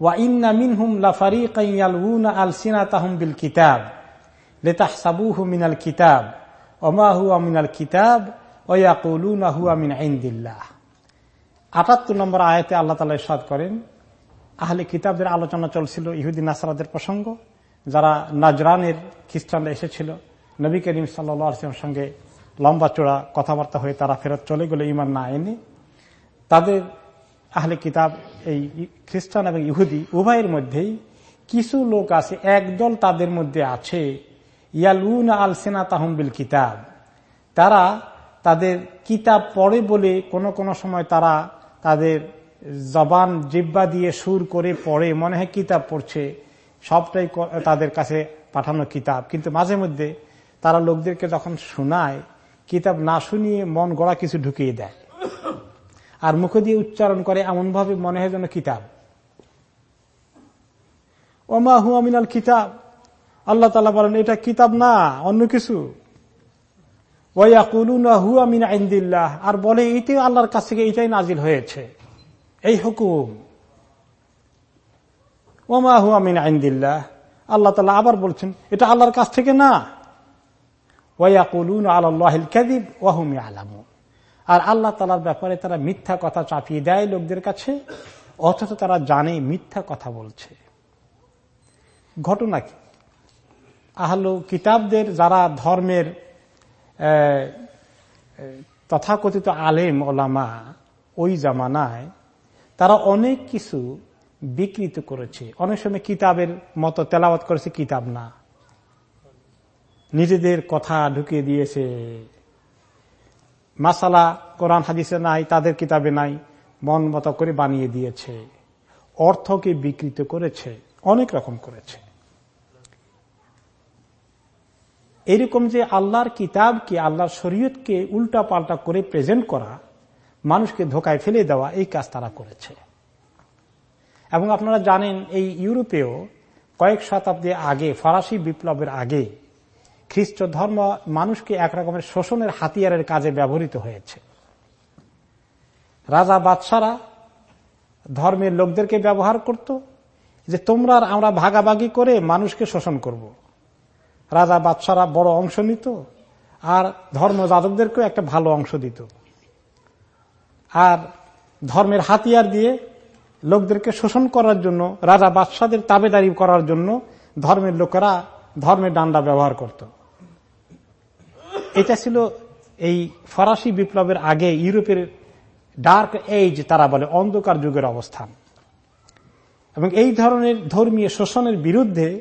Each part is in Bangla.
ওয়া বিল কিতাব মিনাল কিতাব নম্বর আয়াতে আল্লাহ করেন কিতাবদের আলোচনা চলছিল ইহুদিন নাসারাদের প্রসঙ্গ, যারা নাজরানের খ্রিস্টানরা এসেছিল। নবী করিম সাল্লামের সঙ্গে লম্বা চোড়া কথাবার্তা হয়ে তারা ফেরত চলে গেলে ইমান না এনে। তাদের আহলে কিতাব, এই খ্রিস্টান এবং ইহুদি উভয়ের মধ্যেই কিছু লোক আছে, একদল তাদের মধ্যে আছে, ইয়ালুন আল সেনা তাহমবিল কিতাব। তারা তাদের কিতাব পড়ে বলে কোন কোন সময় তারা তাদের জবান জিব্বা দিয়ে সুর করে পড়ে, মনে হয় কিতাব পড়ছে, সবটাই তাদের কাছে পাঠানো কিতাব। কিন্তু মাঝে মধ্যে তারা লোকদেরকে যখন শোনায়, কিতাব না শুনিয়ে মন গড়া কিছু ঢুকিয়ে দেয়। আর মুখ দিয়ে উচ্চারণ করে এমন ভাবে মনে হয় যেন কিতাব। ওমা হুয়ামিনাল কিতাব। আল্লাহ তালা বলেন, এটা কিতাব না, অন্য কিছু। আর বলে এইটাই আল্লাহর কাছ থেকে এটাই নাজিল হয়েছে। এই হুকুম। ওমা হুয়ামিন আইন্দিল্লাহ আল্লাহ তালা আবার বলছেন, এটা আল্লাহর কাছ থেকে না। ওয়াকুলুন আল্লাহিল কাদিব ওয়াহুমি আলামু আর আল্লাহ তালার ব্যাপারে তারা মিথ্যা কথা চাপিয়ে দেয় লোকদের কাছে, অথচ তারা জানে মিথ্যা কথা বলছে। ঘটনা কি? আহলো কিতাবদের যারা ধর্মের তথাকথিত আলেম, ওলামা, ওই জামানায়, তারা অনেক কিছু বিকৃত করেছে। অনেক সময় কিতাবের মতো তেলাওয়াত করেছে, কিতাব না। নিজেদের কথা ঢুকিয়ে দিয়েছে। মাসালা কোরআন হাদিসে নাই, তাদের কিতাবে নাই, মন মতো করে বানিয়ে দিয়েছে। অর্থকে বিকৃত করেছে, অনেক রকম করেছে। এরকম যে আল্লাহর কিতাবকে আল্লাহর শরীয়তকে উল্টা পাল্টা করে প্রেজেন্ট করা, মানুষকে ধোকায় ফেলে দেওয়া, এই কাজ তারা করেছে। এবং আপনারা জানেন, এই ইউরোপেও কয়েক শতাব্দী আগে, ফরাসি বিপ্লবের আগে খ্রিস্ট ধর্ম মানুষকে এক রকমের শোষণের হাতিয়ারের কাজে ব্যবহৃত হয়েছে। রাজা বাদশারা ধর্মের লোকদেরকে ব্যবহার করত যে তোমরা আমরা ভাগাভাগি করে মানুষকে শোষণ করব। রাজা বাদশারা বড় অংশ নিত আর ধর্ম যাদবদেরকেও একটা ভালো অংশ দিত। আর ধর্মের হাতিয়ার দিয়ে লোকদেরকে শোষণ করার জন্য, রাজা বাদশাদের তাবেদারি করার জন্য ধর্মের লোকেরা ধর্মের ডান্ডা ব্যবহার করত। এটা ছিল এই ফরাসি বিপ্লবের আগে ইউরোপের ডার্ক এইজ তারা বলে, অন্ধকার যুগের অবস্থান। এবং এই ধরনের ধর্মীয় শোষণের বিরুদ্ধে,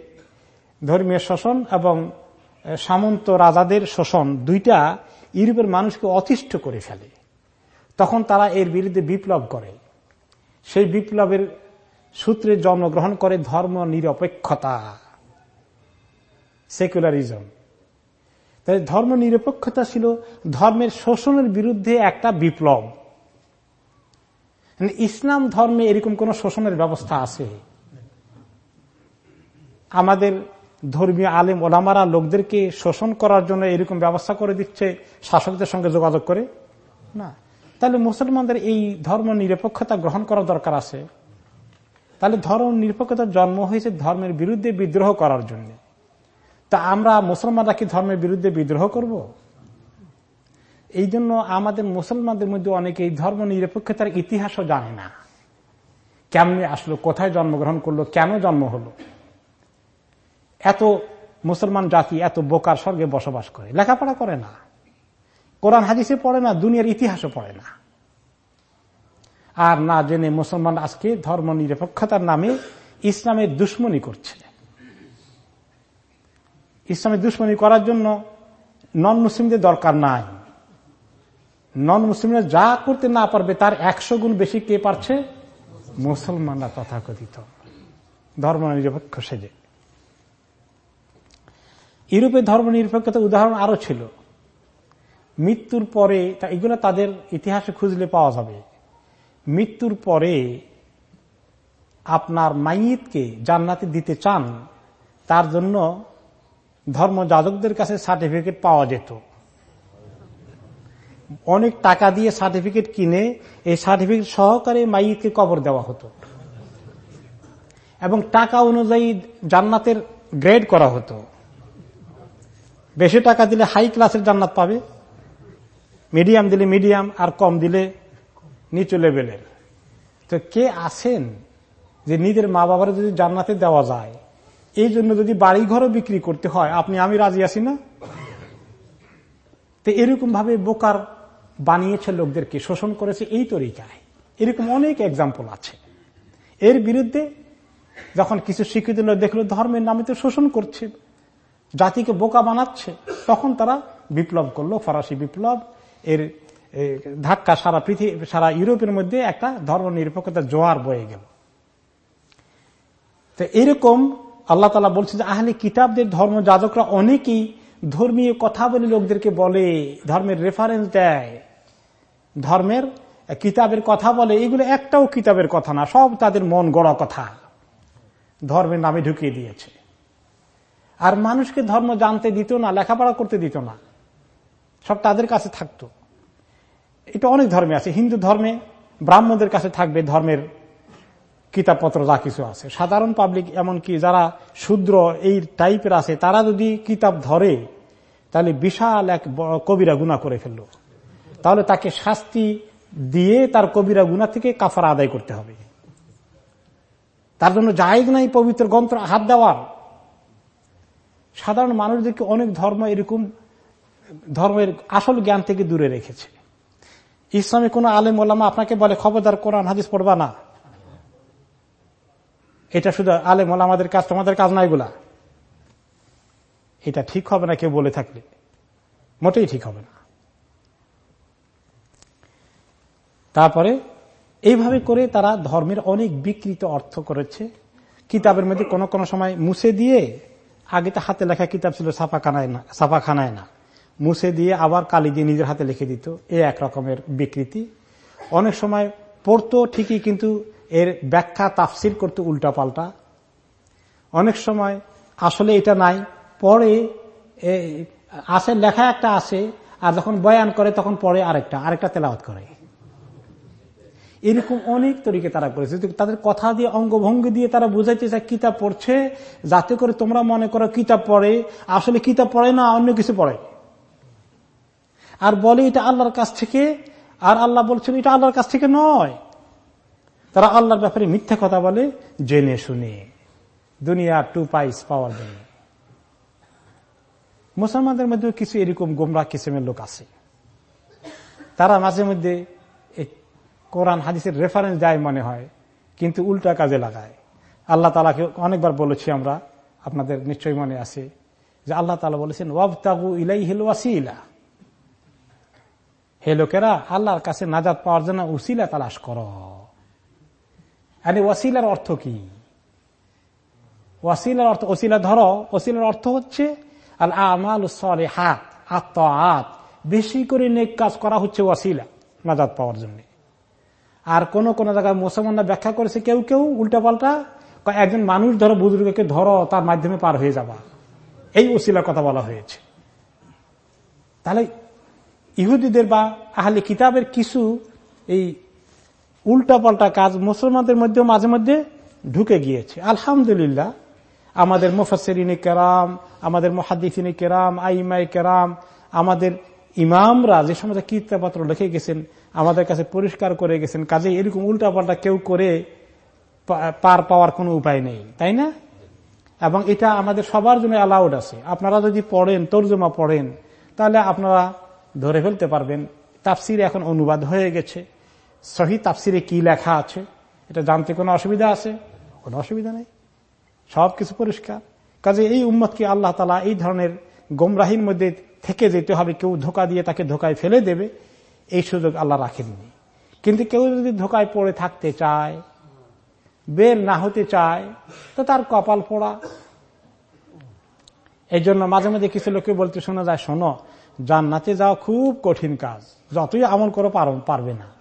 ধর্মীয় শোষণ এবং সামন্ত রাজাদের শোষণ দুইটা ইউরোপের মানুষকে অতিষ্ঠ করে ফেলে। তখন তারা এর বিরুদ্ধে বিপ্লব করে। সেই বিপ্লবের সূত্রে জন্মগ্রহণ করে ধর্ম নিরপেক্ষতা সেকুলারিজম। তাই ধর্ম নিরপেক্ষতা ছিল, ধর্মের শোষণের বিরুদ্ধে একটা বিপ্লব। মানে ইসলাম ধর্মে এরকম কোন শোষণের ব্যবস্থা আছে? আমাদের ধর্মীয় আলেম ওলামারা লোকদেরকে শোষণ করার জন্য এরকম ব্যবস্থা করে দিচ্ছে, শাসকদের সঙ্গে যোগাযোগ করে? না। তাহলে মুসলমানদের এই ধর্ম নিরপেক্ষতা গ্রহণ করার দরকার আছে। তাহলে ধর্ম নিরপেক্ষতার জন্ম হয়েছে ধর্মের বিরুদ্ধে বিদ্রোহ করার জন্য। তা আমরা মুসলমানরা কি ধর্মের বিরুদ্ধে বিদ্রোহ করব। এই জন্য আমাদের মুসলমানদের মধ্যে অনেকে এই ধর্ম নিরপেক্ষতার ইতিহাসও জানে না। কেমনি আসলো, কোথায় জন্মগ্রহণ করল, কেন জন্ম হলো? এত মুসলমান জাতি এত বোকার স্বর্গে বসবাস করে, লেখাপড়া করে না। কোরআন হাদিসে পড়ে না, দুনিয়ার ইতিহাসও পড়ে না। আর না জেনে মুসলমান আজকে ধর্ম নিরপেক্ষতার নামে ইসলামের দুশ্মনী করছে। ইসলামের দুশ্মনী করার জন্য নন মুসলিমদের দরকার নাই। নন মুসলিমরা যা করতে না পারবে তার একশো গুণ বেশি কে পারছে? মুসলমানরা তথাকথিত। ধর্ম নিরপেক্ষ সেজে। ইউরোপের ধর্ম নিরপেক্ষতার উদাহরণ আরও ছিল। মৃত্যুর পরে এগুলো তাদের ইতিহাসে খুঁজলে পাওয়া যাবে। মৃত্যুর পরে আপনার মাইতকে জান্নাতে দিতে চান, তার জন্য ধর্ম যাজকদের কাছে সার্টিফিকেট পাওয়া যেত। অনেক টাকা দিয়ে সার্টিফিকেট কিনে এই সার্টিফিকেট সহকারে মাইতকে কবর দেওয়া হতো। এবং টাকা অনুযায়ী জান্নাতের গ্রেড করা হতো। বেশি টাকা দিলে হাই ক্লাসের জান্নাত পাবে, মিডিয়াম দিলে মিডিয়াম আর কম দিলে নিচু লেভেলের। তো কে আছেন যে নিজের মা বাবার যদি জান্নাতে দেওয়া যায়? এই জন্য যদি বাড়ি ঘরও বিক্রি করতে হয়, আপনি আমি রাজি আছি না? তো এরকম ভাবে বোকার বানিয়েছে লোকদেরকে, শোষণ করেছে এই তরিকায়। এরকম অনেক এক্সাম্পল আছে। এর বিরুদ্ধে যখন কিছু শিক্ষিত লোক দেখল, ধর্মের নামে তো শোষণ করছে, জাতিকে বোকা বানাচ্ছে, তখন তারা বিপ্লব করল, ফরাসি বিপ্লব, এর ধাক্কা সারা পৃথিবী সারা ইউরোপের মধ্যে একটা ধর্ম নিরপেক্ষতার জোয়ার বয়ে গেল। তো এরকম আল্লাহ তালা বলছে যে, আহলে কিতাবদের ধর্ম যাজকরা অনেকেই ধর্মীয় কথা বলে লোকদেরকে বলে, ধর্মের রেফারেন্স দেয়। ধর্মের কিতাবের কথা বলে, এগুলো একটাও কিতাবের কথা না, সব তাদের মন গড়া কথা। ধর্মের নামে ঢুকিয়ে দিয়েছে। আর মানুষকে ধর্ম জানতে দিত না, লেখাপড়া করতে দিত না, সব তাদের কাছে থাকতো। এটা অনেক ধর্মে আছে, হিন্দু ধর্মে ব্রাহ্মণদের কাছে থাকবে ধর্মের কিতাবপত্র যা কিছু আছে। সাধারণ পাবলিক এমনকি যারা শূদ্র এই টাইপের আছে, তারা যদি কিতাব ধরে, তাহলে বিশাল এক কবিরা গুণা করে ফেলল। তাহলে তাকে শাস্তি দিয়ে তার কবিরা গুণা থেকে কাফার আদায় করতে হবে। তার জন্য জায়গ নাই পবিত্র গ্রন্থ হাত দেওয়ার। সাধারণ মানুষদেরকে অনেক ধর্ম এরকম, ধর্মের আসল জ্ঞান থেকে দূরে রেখেছে। ইসলামে কোন আলেম ওলামা আপনাকে বলে, খবরদার কোরআন, হাদিস পড়বা না। এটা শুধু আলেম আমাদের কাজ, তোমাদের কাজ না এগুলা। এটা ঠিক হবে না কেউ বলে থাকলে। মোটেই ঠিক হবে না। তারপরে, এইভাবে করে তারা ধর্মের অনেক বিকৃত অর্থ করেছে। কিতাবের মধ্যে কোন কোন সময় মুছে দিয়ে, আগে তো হাতে লেখা কিতাব ছিল ছাপাখানায় না ছাপাখানায় না। মুছে দিয়ে আবার কালি দিয়ে নিজের হাতে লিখে দিত। এ এক রকমের বিকৃতি। অনেক সময় পড়তো ঠিকই, কিন্তু এর ব্যাখ্যা, তাফসির করতে উল্টা পাল্টা অনেক সময় আসলে এটা নাই, পরে আসে, লেখা একটা আসে, আর যখন বয়ান করে তখন পরে আরেকটা আরেকটা তেলাওয়াত করে। এরকম অনেক তরিকে তারা করেছে। তাদের কথা দিয়ে, অঙ্গভঙ্গি দিয়ে তারা বুঝাইতে চায় কিতাব পড়ছে, যাতে করে তোমরা মনে করো কিতাব পড়ে, আসলে কিতাব পড়ে না, অন্য কিছু পড়ে। আর বলে এটা আল্লাহর কাছ থেকে, আর আল্লাহ বলছেন এটা আল্লাহর কাছ থেকে নয়। তারা আল্লাহর ব্যাপারে মিথ্যা কথা বলে, জেনে শুনে। দুনিয়া টু পাইস পাওয়ার জন্য মুসলমানদের মধ্যে কিছু এরকম গোমরা কিসেমের লোক আছে। তারা মাঝে মধ্যে কোরআন, হাদিসের রেফারেন্স দেয় মনে হয়, কিন্তু উল্টা কাজে লাগায়। আল্লাহ তালাকে অনেকবার বলেছি আমরা, আপনাদের নিশ্চয় মনে আছে, যে আল্লাহ তালা বলেছেন, ওয়াবতাগু ইলাই হিল ওয়াসিলা। হে লোকেরা, আল্লাহর কাছে নাজাদ পাওয়ার জন্য উসিলা তালাশ কর। আরে ওয়াসিলার অর্থ কি? ওয়াসিলার অর্থ, ওসিলা ধরো, ওসিলার অর্থ হচ্ছে আল আমাল সরে হাত আত্ম আত বেশি করে নেক কাজ করা হচ্ছে ওয়াসিলা নাজাদ পাওয়ার জন্য। আর কোন কোন জায়গায় মুসলমানরা ব্যাখ্যা করেছে কেউ কেউ উল্টা পাল্টা একজন মানুষ ধরো বুজুর্গকে ধরো, তার মাধ্যমে পার হয়ে যাবা। এই ওসিলার কথা বলা হয়েছে। তাহলে ইহুদিদের বা আহলে কিতাবের কিছু এই উল্টা পাল্টা কাজ মুসলমানদের মধ্যেও মাঝে মধ্যে ঢুকে গিয়েছে। আলহামদুলিল্লাহ, আমাদের মুফাসরিন কেরাম, আমাদের মহাদিফিনী কেরাম আইমাই কেরাম, আমাদের ইমামরা যে সমস্ত কীর্তপত্র লিখে গেছেন, আমাদের কাছে পরিষ্কার করে গেছেন কাজে এরকম উল্টাপাল্টা কেউ করে পার পাওয়ার কোনো উপায় নেই, তাই না? এবং এটা আমাদের সবার জন্য অ্যালাউড আছে। আপনারা যদি পড়েন, তর্জমা পড়েন, তাহলে আপনারা ধরে ফেলতে পারবেন, তাফসির এখন অনুবাদ হয়ে গেছে। সহি তাফসিরে কি লেখা আছে? এটা জানতে কোনো অসুবিধা আছে? কোনো অসুবিধা নেই। সব কিছু পরিষ্কার। কাজে এই উম্মতকে আল্লাহ তালা এই ধরনের গোমরাহির মধ্যে থেকে যেতে হবে। কেউ ধোকা দিয়ে তাকে ধোকায় ফেলে দেবে, এই সুযোগ আল্লাহ রাখেননি। কিন্তু কেউ যদি ধোকায় পড়ে থাকতে চায় বের না হতে চায়, তো তার কপাল পোড়া। এই জন্য মাঝে মাঝে কিছু লোকে বলতে শোনা যায়, শোনো, জান্নাতে যাওয়া খুব কঠিন কাজ। যতই আমল করো পারবে না।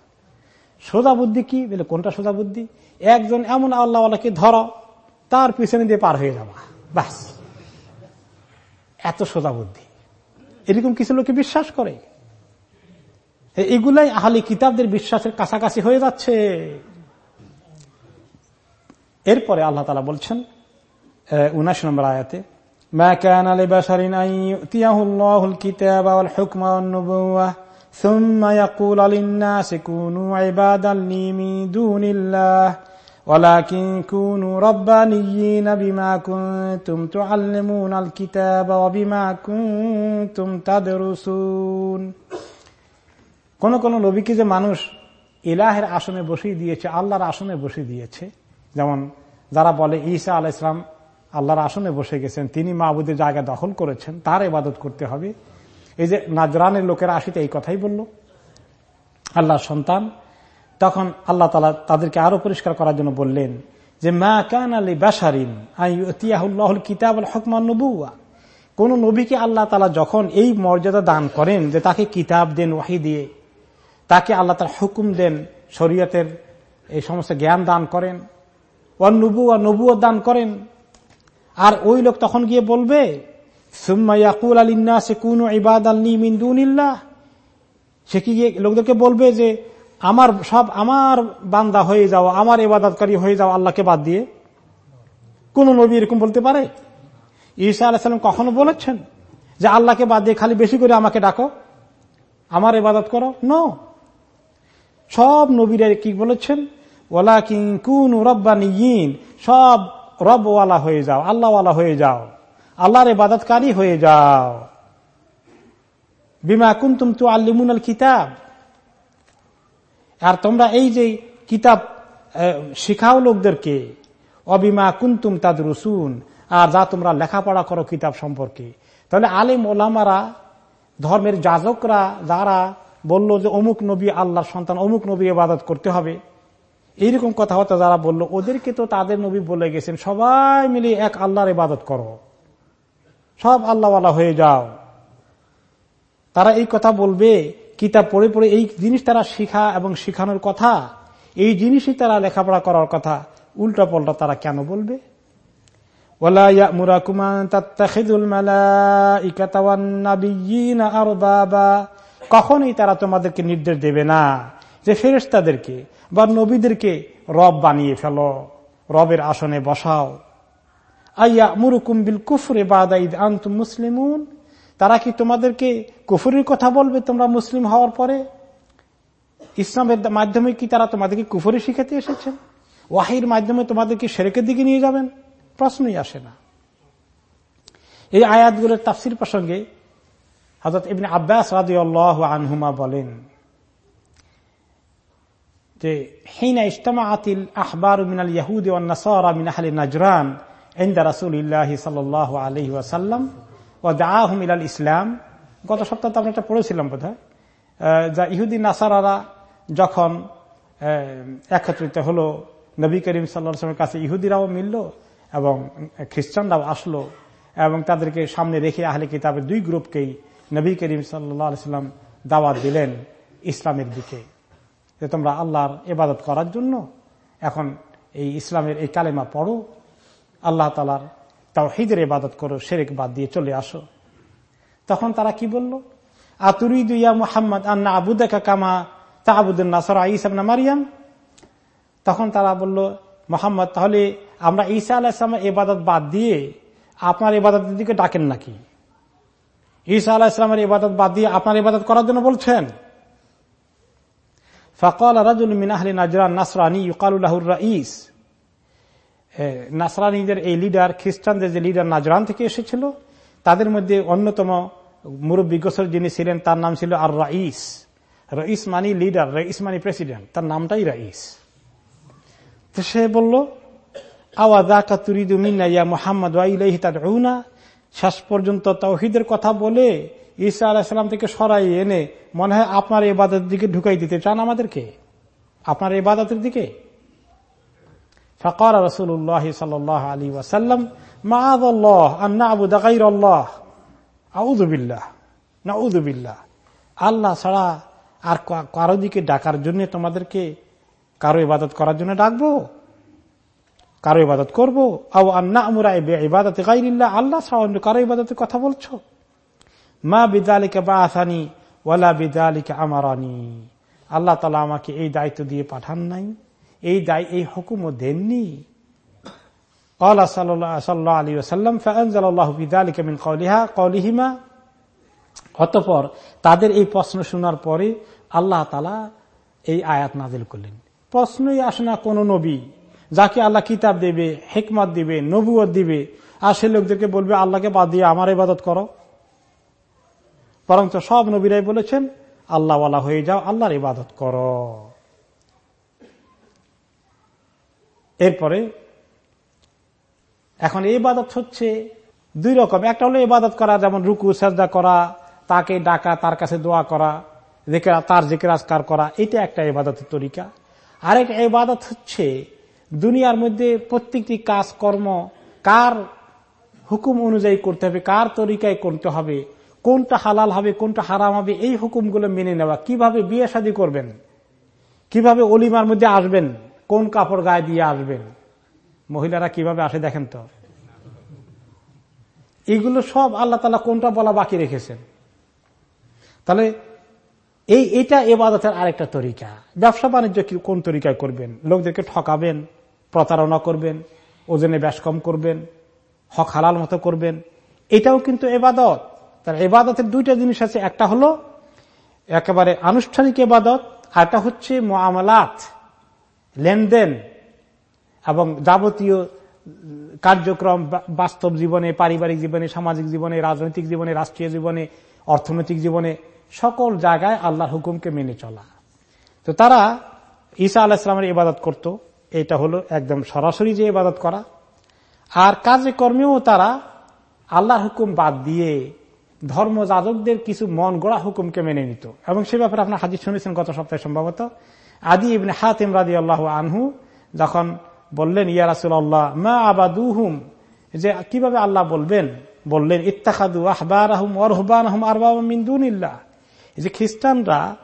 সোজা বুদ্ধি কি? বলে, কোনটা সোজা বুদ্ধি একজন এমন আল্লাহ আল্লাহকে ধরো, তার পিছনে দিয়ে পার হয়ে যাবা। বাস এত সোজা বুদ্ধি এরকম কিছু লোকে বিশ্বাস করে। এগুলাই আহলে কিতাবদের বিশ্বাসের কাছাকাছি হয়ে যাচ্ছে। এরপরে আল্লাহ তালা বলছেন উনাশ নম্বর আয়াতে, মা কেন আলী বাসারিন কিতাব الله الكتاب والحكم والنبوة ثم يقول للناس كونوا عبادا لي من دون الله ولكن كونوا ربانيين بما كنتم تعلمون الكتاب وبما كنتم تدرسون কোন কোন নবীকে যে মানুষ ইলাহের আসনে বসিয়ে দিয়েছে আল্লাহর আসনে বসিয়ে দিয়েছে যেমন যারা বলে ঈসা আল ইসলাম আল্লাহর আসনে বসে গেছেন তিনি মাহবুদের জায়গা দখল করেছেন তার ইবাদত করতে হবে এই যে নাজরানের লোকেরা আসিতে এই কথাই বলল। আল্লাহর সন্তান। তখন আল্লাহ তালা তাদেরকে আরও পরিষ্কার করার জন্য বললেন যে, মা কান আলী বাসারিন কিতাব হকমান নবুয়া কোন নবীকে আল্লাহ তালা যখন এই মর্যাদা দান করেন যে, তাকে কিতাব দেন, ওয়াহি দিয়ে, তাকে আল্লাহ তার হুকুম দেন, শরীয়তের এই সমস্ত জ্ঞান দান করেন ও নবুয়া নবুয় দান করেন। আর ওই লোক তখন গিয়ে বলবে ইবাদ সে কি লোকদেরকে বলবে যে, আমার সব, আমার বান্দা হয়ে যাও, আমার ইবাদতকারী হয়ে যাও আল্লাহকে বাদ দিয়ে? কোন নবী এরকম বলতে পারে? ঈসা আলাহিসাল্লাম কখনো বলেছেন যে, আল্লাহকে বাদ দিয়ে খালি বেশি করে আমাকে ডাকো? আমার ইবাদত করো? ন সব নবীরা কি বলেছেন? ওলা কিং কুন রব্বানিয়িন সব রবওয়ালা হয়ে যাও, আল্লাহওয়ালা হয়ে যাও। আল্লাহর ইবাদতকারী হয়ে যাও। বিমা কুন্তুম তু আল্লিমুনাল কিতাব আর তোমরা এই যে কিতাব শিখাও লোকদেরকে, অবিমা কুন্তুম তাদ রসুন আর যা তোমরা লেখাপড়া করো কিতাব সম্পর্কে। তাহলে আলিম ওলামারা, ধর্মের যাজকরা, যারা বলল যে অমুক নবী আল্লাহর সন্তান, অমুক নবী ইবাদত করতে হবে, এইরকম কথাবার্তা যারা বলল, ওদেরকে তো তাদের নবী বলে গেছেন, সবাই মিলে এক আল্লাহর ইবাদত করো। সব আল্লাহওয়ালা হয়ে যাও। তারা এই কথা বলবে কিতাব পড়ে পড়ে এই জিনিস তারা শিখা এবং শিখানোর কথা, এই জিনিসই তারা লেখাপড়া করার কথা, উল্টা পাল্টা তারা কেন বলবে? কখনই তারা তোমাদেরকে নির্দেশ দেবে না যে ফেরেস্তাদেরকে বা নবীদেরকে রব বানিয়ে ফেলো, রবের আসনে বসাও। আইয়া মুরুকুম বিল কুফরে বাদাইদ আন্তুম মুসলিমুন? তারা কি তোমাদেরকে কুফুরের কথা বলবে তোমরা মুসলিম হওয়ার পরে? ইসলামের মাধ্যমে কি তারা তোমাদেরকে কুফুরি শিখাতে এসেছেন? ওয়াহির মাধ্যমে তোমাদেরকে সেরেকের দিকে নিয়ে যাবেন? প্রশ্নই আসে না। এই আয়াতগুলোর তাফসির প্রসঙ্গে হজরত ইবিন আব্বাস রাজি আনহুমা বলেন যে, হিনা ইস্তামা আতিল আহবার মিনাল ইয়াহুদ নাসারা মিন আহলি নাজরান ও ইলাল ইসলাম গত সপ্তাহে আমরা এটা পড়েছিলাম বোধহয়। যা ইহুদি নাসারারা যখন একত্রিত হলো, নবী করিম সাল্লামের কাছে ইহুদিরাও মিলল এবং খ্রিস্টানরাও আসলো এবং তাদেরকে সামনে রেখে আহলে কিতাবের দুই গ্রুপকেই নবী করিম সাল্লাম দাওয়াত দিলেন ইসলামের দিকে। যে তোমরা আল্লাহর ইবাদত করার জন্য এখন এই ইসলামের এই কালেমা পড়ো আল্লাহ তালার তাও হিদের ইবাদত করো, শেরেক বাদ দিয়ে চলে আসো। তখন তারা কি বলল? আতুরিদু ইয়া মুহাম্মদ আন্না আবু দেখা কামা তা আবুদ্দিন নাসর ইসাবনা মারিয়াম। তখন তারা বলল, মোহাম্মদ, তাহলে আমরা ঈসা আল্লাহ ইসলামের ইবাদত বাদ দিয়ে আপনার ইবাদতের দিকে ডাকেন নাকি? ঈসা আল্লাহ ইসলামের ইবাদত বাদ দিয়ে আপনার ইবাদত করার জন্য বলছেন। ফকল রাজুল মিনাহলি নাজরান নাসরানি ইউকালুল্লাহুর রাইস। নাসরানিদের এই লিডার খ্রিস্টানদের যে লিডার নাজরান থেকে এসেছিল, তাদের মধ্যে অন্যতম মুরব্বী গোসর যিনি ছিলেন, তার নাম ছিল আর রাইস। রইস মানি লিডার রইস মানি প্রেসিডেন্ট তার নামটাই রাইস। তো সে বলল আওয়াজা তুরিদু মিন্না মোহাম্মদ ওয়াইলাইহি তার শেষ পর্যন্ত তৌহিদের কথা বলে ঈসা আলাহিসাল্লাম থেকে সরাই এনে, মনে হয় আপনার ইবাদতের দিকে ঢুকাই দিতে চান আমাদেরকে। আপনার ইবাদতের দিকে? ফকর রসুল্লাহ সাল আলী ওয়াসাল্লাম মাআল্লাহ আন্না আবু দাকাইর আল্লাহ আউদুবিল্লাহ নাউদুবিল্লাহ আল্লাহ ছাড়া আর কারও দিকে ডাকার জন্য তোমাদেরকে কারও ইবাদত করার জন্য ডাকবো? কারও ইবাদত করব? আও আন্না আমরা ইবাদত গাইল্লাহ আল্লাহ ছাড়া কারও ইবাদতের কথা বলছো? মা বিদালিকা বা আসানি ওয়ালা বিদালিকা আমারানি। আল্লাহ তালা আমাকে এই দায়িত্ব দিয়ে পাঠান নাই। এই দায়, এই হুকুমও দেননি। অতপর তাদের এই প্রশ্ন শোনার পরে আল্লাহ তালা এই আয়াত নাজিল করলেন। প্রশ্নই আসে না কোন নবী, যাকে আল্লাহ কিতাব দেবে, হেকমত দিবে নবুয় দিবে, আর সে লোকদেরকে বলবে, আল্লাহকে বাদ দিয়ে আমার ইবাদত করো। বরঞ্চ সব নবীরাই বলেছেন, আল্লাহওয়ালা হয়ে যাও, আল্লাহর ইবাদত করো। এরপরে, এখন এই ইবাদত হচ্ছে দুই রকম। একটা হলো ইবাদত করা, যেমন রুকু, সাজদা করা, তাকে ডাকা, তার কাছে দোয়া করা তার জিকির আজকার করা এটা একটা ইবাদতের তরিকা। আরেক ইবাদত হচ্ছে দুনিয়ার মধ্যে প্রত্যেকটি কাজ কর্ম কার হুকুম অনুযায়ী করতে হবে, কার তরিকায় করতে হবে, কোনটা হালাল হবে, কোনটা হারাম হবে, এই হুকুমগুলো মেনে নেওয়া। কীভাবে বিয়ে শাদী করবেন? কীভাবে অলিমার মধ্যে আসবেন? কোন কাপড় গায়ে দিয়ে আসবেন? মহিলারা কীভাবে আসে দেখেন তো? এইগুলো সব আল্লাহ তালা কোনটা বলা বাকি রেখেছেন? তাহলে এই, এটা এবাদতের আরেকটা তরিকা। ব্যবসা বাণিজ্য কোন তরিকায় করবেন? লোকদেরকে ঠকাবেন, প্রতারণা করবেন, ওজনে ব্যাস কম করবেন, হক হালাল মতো করবেন। এটাও কিন্তু এবাদত। তার এবাদতের দুইটা জিনিস আছে। একটা হলো একেবারে আনুষ্ঠানিক এবাদত আরটা হচ্ছে মামলাত লেনদেন এবং যাবতীয় কার্যক্রম বাস্তব জীবনে, পারিবারিক জীবনে, সামাজিক জীবনে, রাজনৈতিক জীবনে, রাষ্ট্রীয় জীবনে, অর্থনৈতিক জীবনে সকল জায়গায় আল্লাহর হুকুমকে মেনে চলা। তো তারা ঈসা আল্লাহ ইসলামের ইবাদত করত। এটা হলো একদম সরাসরি যে ইবাদত করা। আর কাজে কর্মেও তারা আল্লাহ হুকুম বাদ দিয়ে ধর্ম যাদকদের কিছু মন গড়া হুকুমকে মেনে নিত। এবং সে ব্যাপারে আপনার হাজির শুনেছেন গত সপ্তাহে সম্ভবত। আদি ইবনে হাতিম রাজি আল্লাহ আনহু যখন বললেন, ইয়া রাসুল আল্লাহ মা আবাদুহুম? যে, কীভাবে আল্লাহ বলবেন? বললেন ইত্তাখাদু আহবার আহম অরহবান আহম আরবামিন্দুনিল্লাহ যে খ্রিস্টানরা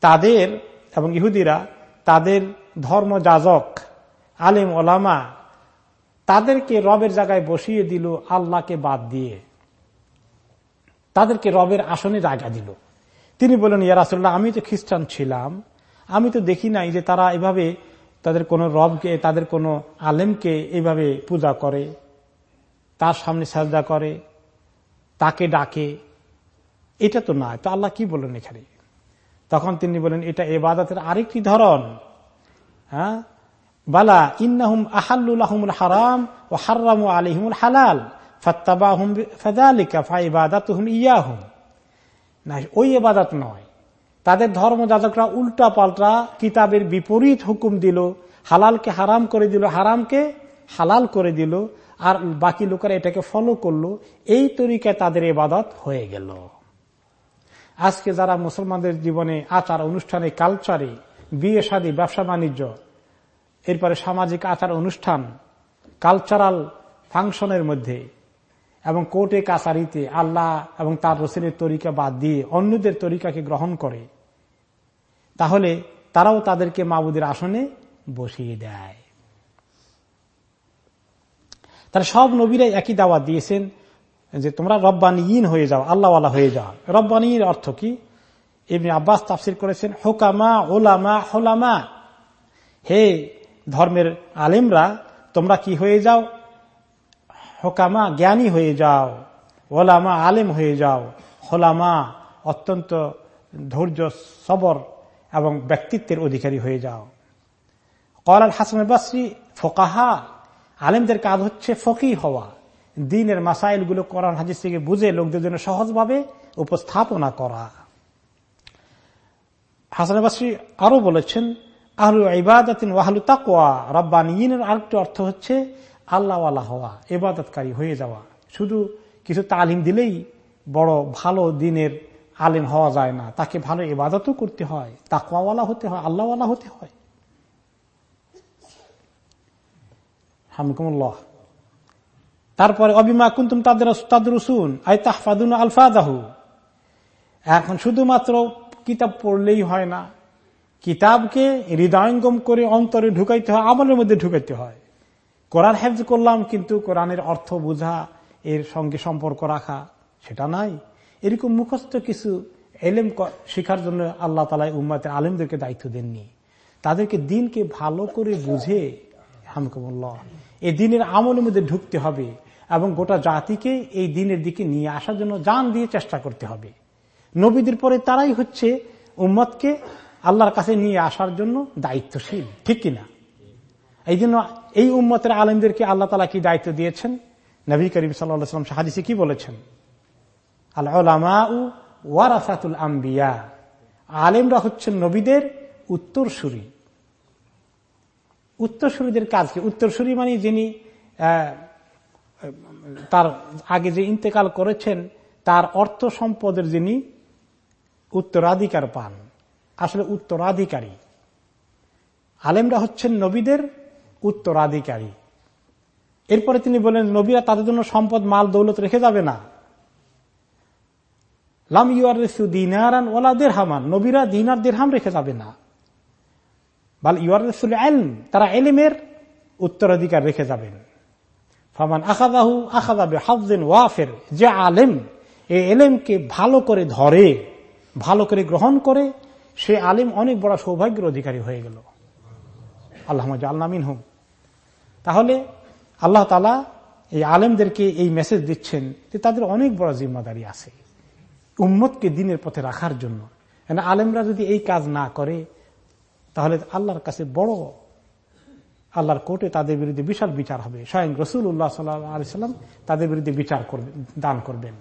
তাদের এবং ইহুদিরা তাদের ধর্ম যাজক আলিম, ওলামা তাদেরকে রবের জায়গায় বসিয়ে দিল, আল্লাহকে বাদ দিয়ে। তাদেরকে রবের আসনে জায়গা দিল। তিনি বলেন ইয়ারাসুল্লাহ আমি তো খ্রিস্টান ছিলাম। আমি তো দেখি নাই যে তারা এভাবে তাদের কোন রবকে, তাদের কোন আলেমকে এইভাবে পূজা করে। তার সামনে সাজদা করে, তাকে ডাকে। এটা তো নয়। তো আল্লাহ কি বললেন এখানে? তখন তিনি বলেন এটা এবাদতের আরেকটি ধরন। হ্যাঁ? বালা ইন্নাহুম আহাল্লুল হারাম ও হার্রাম আলিহিমুল হালাল, ফাত্তাবাহুম ফাদালিকা, ফাইবাদাতুহুম ইয়াহুম। না, ওই এবাদত নয়। তাদের ধর্মযাজকরা উল্টা পাল্টা কিতাবের বিপরীত হুকুম দিল, হালালকে হারাম করে দিল, হারামকে হালাল করে দিল, আর বাকি লোকেরা এটাকে ফলো করল। এই তরিকায় তাদের এবাদত হয়ে গেল। আজকে যারা মুসলমানদের জীবনে আচার অনুষ্ঠানে কালচারে বিয়ে, শাদী, ব্যবসা, বাণিজ্য, এরপরে সামাজিক আচার অনুষ্ঠান কালচারাল ফাংশনের মধ্যে এবং কোর্টে, কাছারিতে আল্লাহ এবং তার রসিনের তরিকা বাদ দিয়ে অন্যদের তরিকাকে গ্রহণ করে, তাহলে তারাও তাদেরকে মাবুদের আসনে বসিয়ে দেয়। তারা সব নবীরাই একই দাওয়াত দিয়েছেন যে তোমরা রব্বানিয়ীন হয়ে যাও, আল্লাহওয়ালা হয়ে যাও। রব্বানির অর্থ কি? এমনি আব্বাস তাফসির করেছেন, হোকামা ওলামা হোলামা। হে ধর্মের আলেমরা, তোমরা কি হয়ে যাও? হোকামা জ্ঞানী হয়ে যাও, ওলামা আলেম হয়ে যাও। হোলামা অত্যন্ত ধৈর্য, সবর এবং ব্যক্তিত্বের অধিকারী হয়ে যাও। কলাল হাসান বাসরি, ফোকাহা, আলেমদের কাজ হচ্ছে ফকি হওয়া। দিনের মাসাইলগুলো করার হাজির থেকে বুঝে লোকদের জন্য সহজভাবে উপস্থাপনা করা। হাসান বাসরি আরও বলেছেন, আহলু ইবাদাতিন ওয়াহলু তাকোয়া রব্বানিনের আরেকটি অর্থ হচ্ছে আল্লাহওয়ালা হওয়া, এবাদতকারী হয়ে যাওয়া। শুধু কিছু তালিম দিলেই বড় ভালো দিনের আলিম হওয়া যায় না। তাকে ভালো এবাদতও করতে হয় তাকুয়াওয়ালা হতে হয়, আল্লাহওয়ালা হতে হয়। তারপরে, অবিমা কুন্তুম তাদের তাদের রসুন আই তাহফাদুন আলফাদাহু। এখন শুধুমাত্র কিতাব পড়লেই হয় না, কিতাবকে হৃদয়ঙ্গম করে অন্তরে ঢুকাইতে হয়, আমলের মধ্যে ঢুকাইতে হয়। কোরআন হেফজ করলাম, কিন্তু কোরআনের অর্থ বোঝা, এর সঙ্গে সম্পর্ক রাখা, সেটা নাই। এরকম মুখস্থ কিছু এলেম শিখার জন্য আল্লাহ তালা উম্মাতে আলেমদেরকে দায়িত্ব দেননি। তাদেরকে দিনকে ভালো করে বুঝে হামকুমুল্লাহ এই দিনের আমলের মধ্যে ঢুকতে হবে এবং গোটা জাতিকে এই দিনের দিকে নিয়ে আসার জন্য যান দিয়ে চেষ্টা করতে হবে। নবীদের পরে তারাই হচ্ছে উম্মতকে আল্লাহর কাছে নিয়ে আসার জন্য দায়িত্বশীল, ঠিক কিনা? এই জন্য এই উম্মতের আলমদেরকে আল্লাহ তালা কি দায়িত্ব দিয়েছেন? নবী করিম সাল্লাম হাদিসে কি বলেছেন? ওয়ারাসাতুল আম্বিয়া। আলেমরা হচ্ছেন নবীদের উত্তরসূরি। উত্তরসূরিদের কাজ কি? উত্তরসূরি মানে যিনি তার আগে যে ইন্তেকাল করেছেন, তার অর্থ সম্পদের যিনি উত্তরাধিকার পান। আসলে উত্তরাধিকারী। আলেমরা হচ্ছেন নবীদের উত্তরাধিকারী। এরপরে তিনি বলেন, নবীরা তাদের জন্য সম্পদ, মাল, দৌলত রেখে যাবে না। লাম ইউআরসু দিনারান ওলা নবীরা দিনার দেড়হাম রেখে যাবে না। বাল ইউআরসুল এলম তারা এলিমের উত্তরাধিকার রেখে যাবেন। ফামান আখাদাহু আখাদাবে হাফজেন ওয়াফের, যে আলেম এই এলেমকে ভালো করে ধরে, ভালো করে গ্রহণ করে, সে আলেম অনেক বড় সৌভাগ্যের অধিকারী হয়ে গেল। আল্লাহ আল্লামিন হুম তাহলে আল্লাহ তালা এই আলেমদেরকে এই মেসেজ দিচ্ছেন যে তাদের অনেক বড় জিম্মাদারি আছে উম্মতকে দিনের পথে রাখার জন্য। আলেমরা যদি এই কাজ না করে, তাহলে আল্লাহর কাছে বড় আল্লাহর কোর্টে তাদের বিরুদ্ধে বিশাল বিচার হবে। স্বয়ং রসুল উল্লাহ সাল্লাম তাদের বিরুদ্ধে বিচার করবেন দান করবেন।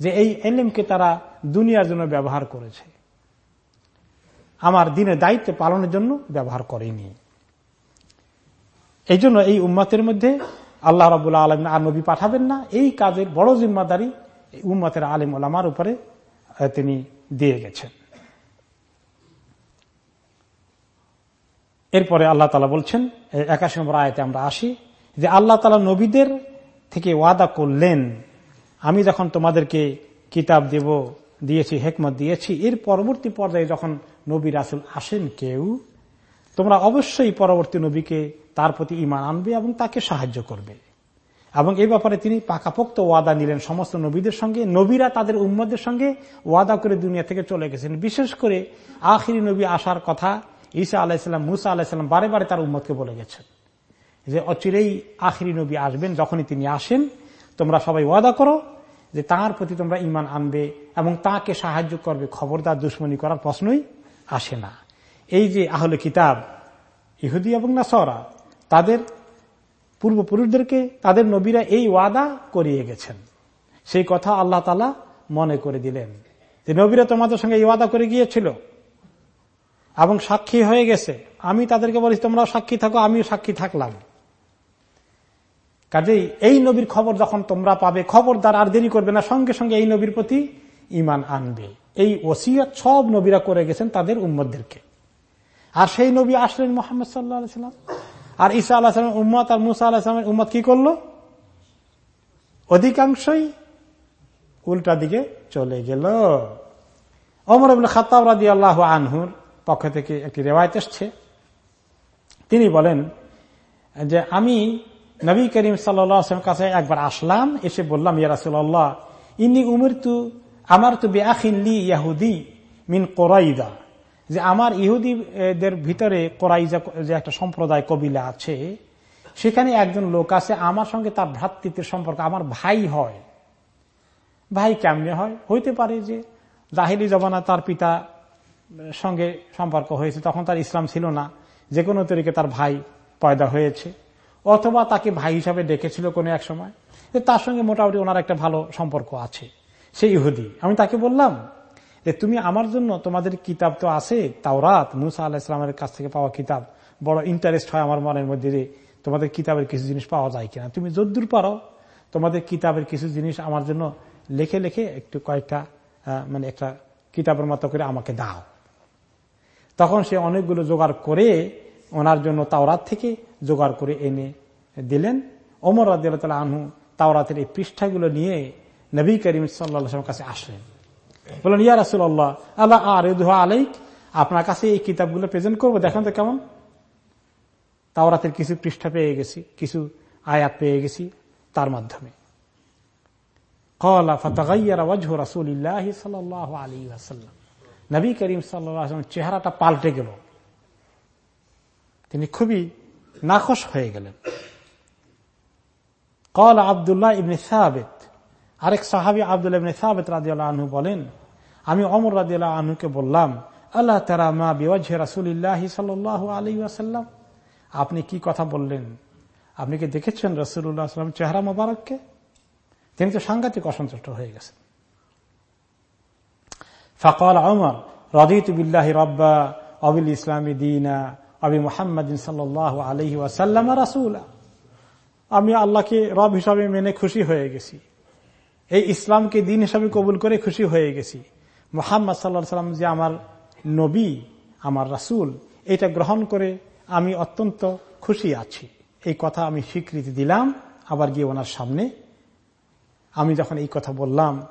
যে এই এলিমকে তারা দুনিয়ার জন্য ব্যবহার করেছে। আমার দিনের দায়িত্ব পালনের জন্য ব্যবহার করেনি। এই জন্য এই উম্মাতের মধ্যে আল্লাহ রবুল্লা আলম আর নবী পাঠাবেন না। এই কাজের বড় জিম্মাদারি উম্মাতের আলিম ওলামার উপরে তিনি দিয়ে গেছেন। এরপরে আল্লাহ তালা বলছেন একাশি নম্বর আয়তে আমরা আসি, যে আল্লাহ তালা নবীদের থেকে ওয়াদা করলেন, আমি যখন তোমাদেরকে কিতাব দেব, দিয়েছি, হেকমত দিয়েছি, এর পরবর্তী পর্যায়ে যখন নবী রাসুল আসেন কেউ, তোমরা অবশ্যই পরবর্তী নবীকে তার প্রতি ইমান আনবে এবং তাকে সাহায্য করবে। এবং এই ব্যাপারে তিনি পাকাপোক্ত ওয়াদা নিলেন সমস্ত নবীদের সঙ্গে। নবীরা তাদের উম্মদের সঙ্গে ওয়াদা করে দুনিয়া থেকে চলে গেছেন। বিশেষ করে আখিরি নবী আসার কথা ঈসা আলাহিসাল্লাম মুসা আলাহিসাল্লাম বারে বারে তার উম্মদকে বলে গেছেন যে, অচিরেই আখিরি নবী আসবেন, যখনই তিনি আসেন, তোমরা সবাই ওয়াদা করো যে তার প্রতি তোমরা ইমান আনবে এবং তাকে সাহায্য করবে। খবরদার দুশ্মনী করার প্রশ্নই আসে না। এই যে আহলে কিতাব, ইহুদি এবং না নাসরা তাদের পূর্বপুরুষদেরকে, তাদের নবীরা এই ওয়াদা করিয়ে গেছেন। সেই কথা আল্লাহ তালা মনে করে দিলেন যে, নবীরা তোমাদের সঙ্গে এই ওয়াদা করে গিয়েছিল এবং সাক্ষী হয়ে গেছে। আমি তাদেরকে বলি তোমরা সাক্ষী থাকো, আমিও সাক্ষী থাকলাম। কাজেই এই নবীর খবর যখন তোমরা পাবে, খবরদার আর দেরি করবে না, সঙ্গে সঙ্গে এই নবীর প্রতি ইমান আনবে। এই ওসিয়ত সব নবীরা করে গেছেন তাদের উম্মদদেরকে আর সেই নবী আসলেন মোহাম্মদ সাল্লাহ সাল্লাম আর ঈসা আল্লাহ উম্মত আর মুসা আল্লাহামের উম্মত কি করল? অধিকাংশই উল্টা দিকে চলে গেল। অমর আবুল খাতাব রাদি আল্লাহ আনহুর পক্ষ থেকে একটি রেওয়ায়ত এসছে। তিনি বলেন যে, আমি নবী করিম সাল্লাম কাছে একবার আসলাম, এসে বললাম ইয়ারাসুল্লাহ ইনি উমির তু আমার তু বেআিনলি ইয়াহুদি মিন কোরাইদা। যে আমার ইহুদিদের ভিতরে কোরাইজা যে একটা সম্প্রদায় কবিলা আছে, সেখানে একজন লোক আছে, আমার সঙ্গে তার ভ্রাতৃত্বের সম্পর্ক, আমার ভাই হয়। ভাই কেমনে হয়? হইতে পারে যে জাহিলি জমানা তার পিতা সঙ্গে সম্পর্ক হয়েছে, তখন তার ইসলাম ছিল না। যে কোনো তরিকে তার ভাই পয়দা হয়েছে। অথবা তাকে ভাই হিসাবে ডেকেছিল কোনো এক সময়। তার সঙ্গে মোটামুটি ওনার একটা ভালো সম্পর্ক আছে। সেই ইহুদি। আমি তাকে বললাম যে তুমি আমার জন্য তোমাদের কিতাব তো আছে, তাওরাত, মুসা আল্লাহ ইসলামের কাছ থেকে পাওয়া কিতাব। বড় ইন্টারেস্ট হয় আমার মনের মধ্যে যে তোমাদের কিতাবের কিছু জিনিস পাওয়া যায় কিনা। তুমি যদ্দূর পারো, তোমাদের কিতাবের কিছু জিনিস আমার জন্য লেখে লেখে একটু কয়েকটা মানে একটা কিতাবের মতো করে আমাকে দাও। তখন সে অনেকগুলো জোগাড় করে ওনার জন্য তাওরাত থেকে জোগাড় করে এনে দিলেন। ওমর রাজিয়াল আনহু তাওরাতের এই পৃষ্ঠাগুলো নিয়ে নবী করিম সাল্লা কাছে আসলেন। বলেন ইয়া রাসুল্লাহ আল্লাহ আল্লাহ আর আলাইক? আপনার কাছে এই কিতাবগুলো প্রেজেন্ট করব, দেখেন তো কেমন। তাওরাতের কিছু পৃষ্ঠা পেয়ে গেছি, কিছু আয়াত পেয়ে গেছি তার মাধ্যমে। নবী করিম সাল্লাম চেহারাটা পাল্টে গেল। তিনি খুবই নাখোশ হয়ে গেলেন। কল আবদুল্লাহ ইবনে সাহাবেদ আরেক সাহাবি ইবনে সাহাবেদ রাজিয়াল্লাহ আনহু বলেন, আমি অমর রাজিয়াল্লাহ আনহুকে বললাম, আল্লাহ তারা মা বিওয়াজ রাসুল্লাহ সাল আলী আসাল্লাম আপনি কি কথা বললেন? আপনি কি দেখেছেন রসুল্লাহ আসলাম চেহারা মোবারককে? তিনি তো সাংঘাতিক অসন্তুষ্ট হয়ে গেছেন। ফকল অমর রদিত বিল্লাহি রব্বা অবিল ইসলামী দিনা আবি মোহাম্মদ সাল্লাহ আলহি রাসুল্লাহ আমি আল্লাহকে রব হিসাবে মেনে খুশি হয়ে গেছি। এই ইসলামকে দিন হিসাবে কবুল করে খুশি হয়ে গেছি। মোহাম্মদ সাল্লাহ সাল্লাম যে আমার নবী, আমার রাসুল, এটা গ্রহণ করে আমি অত্যন্ত খুশি আছি। এই কথা আমি স্বীকৃতি দিলাম, আবার গিয়ে ওনার সামনে আমি যখন এই কথা বললাম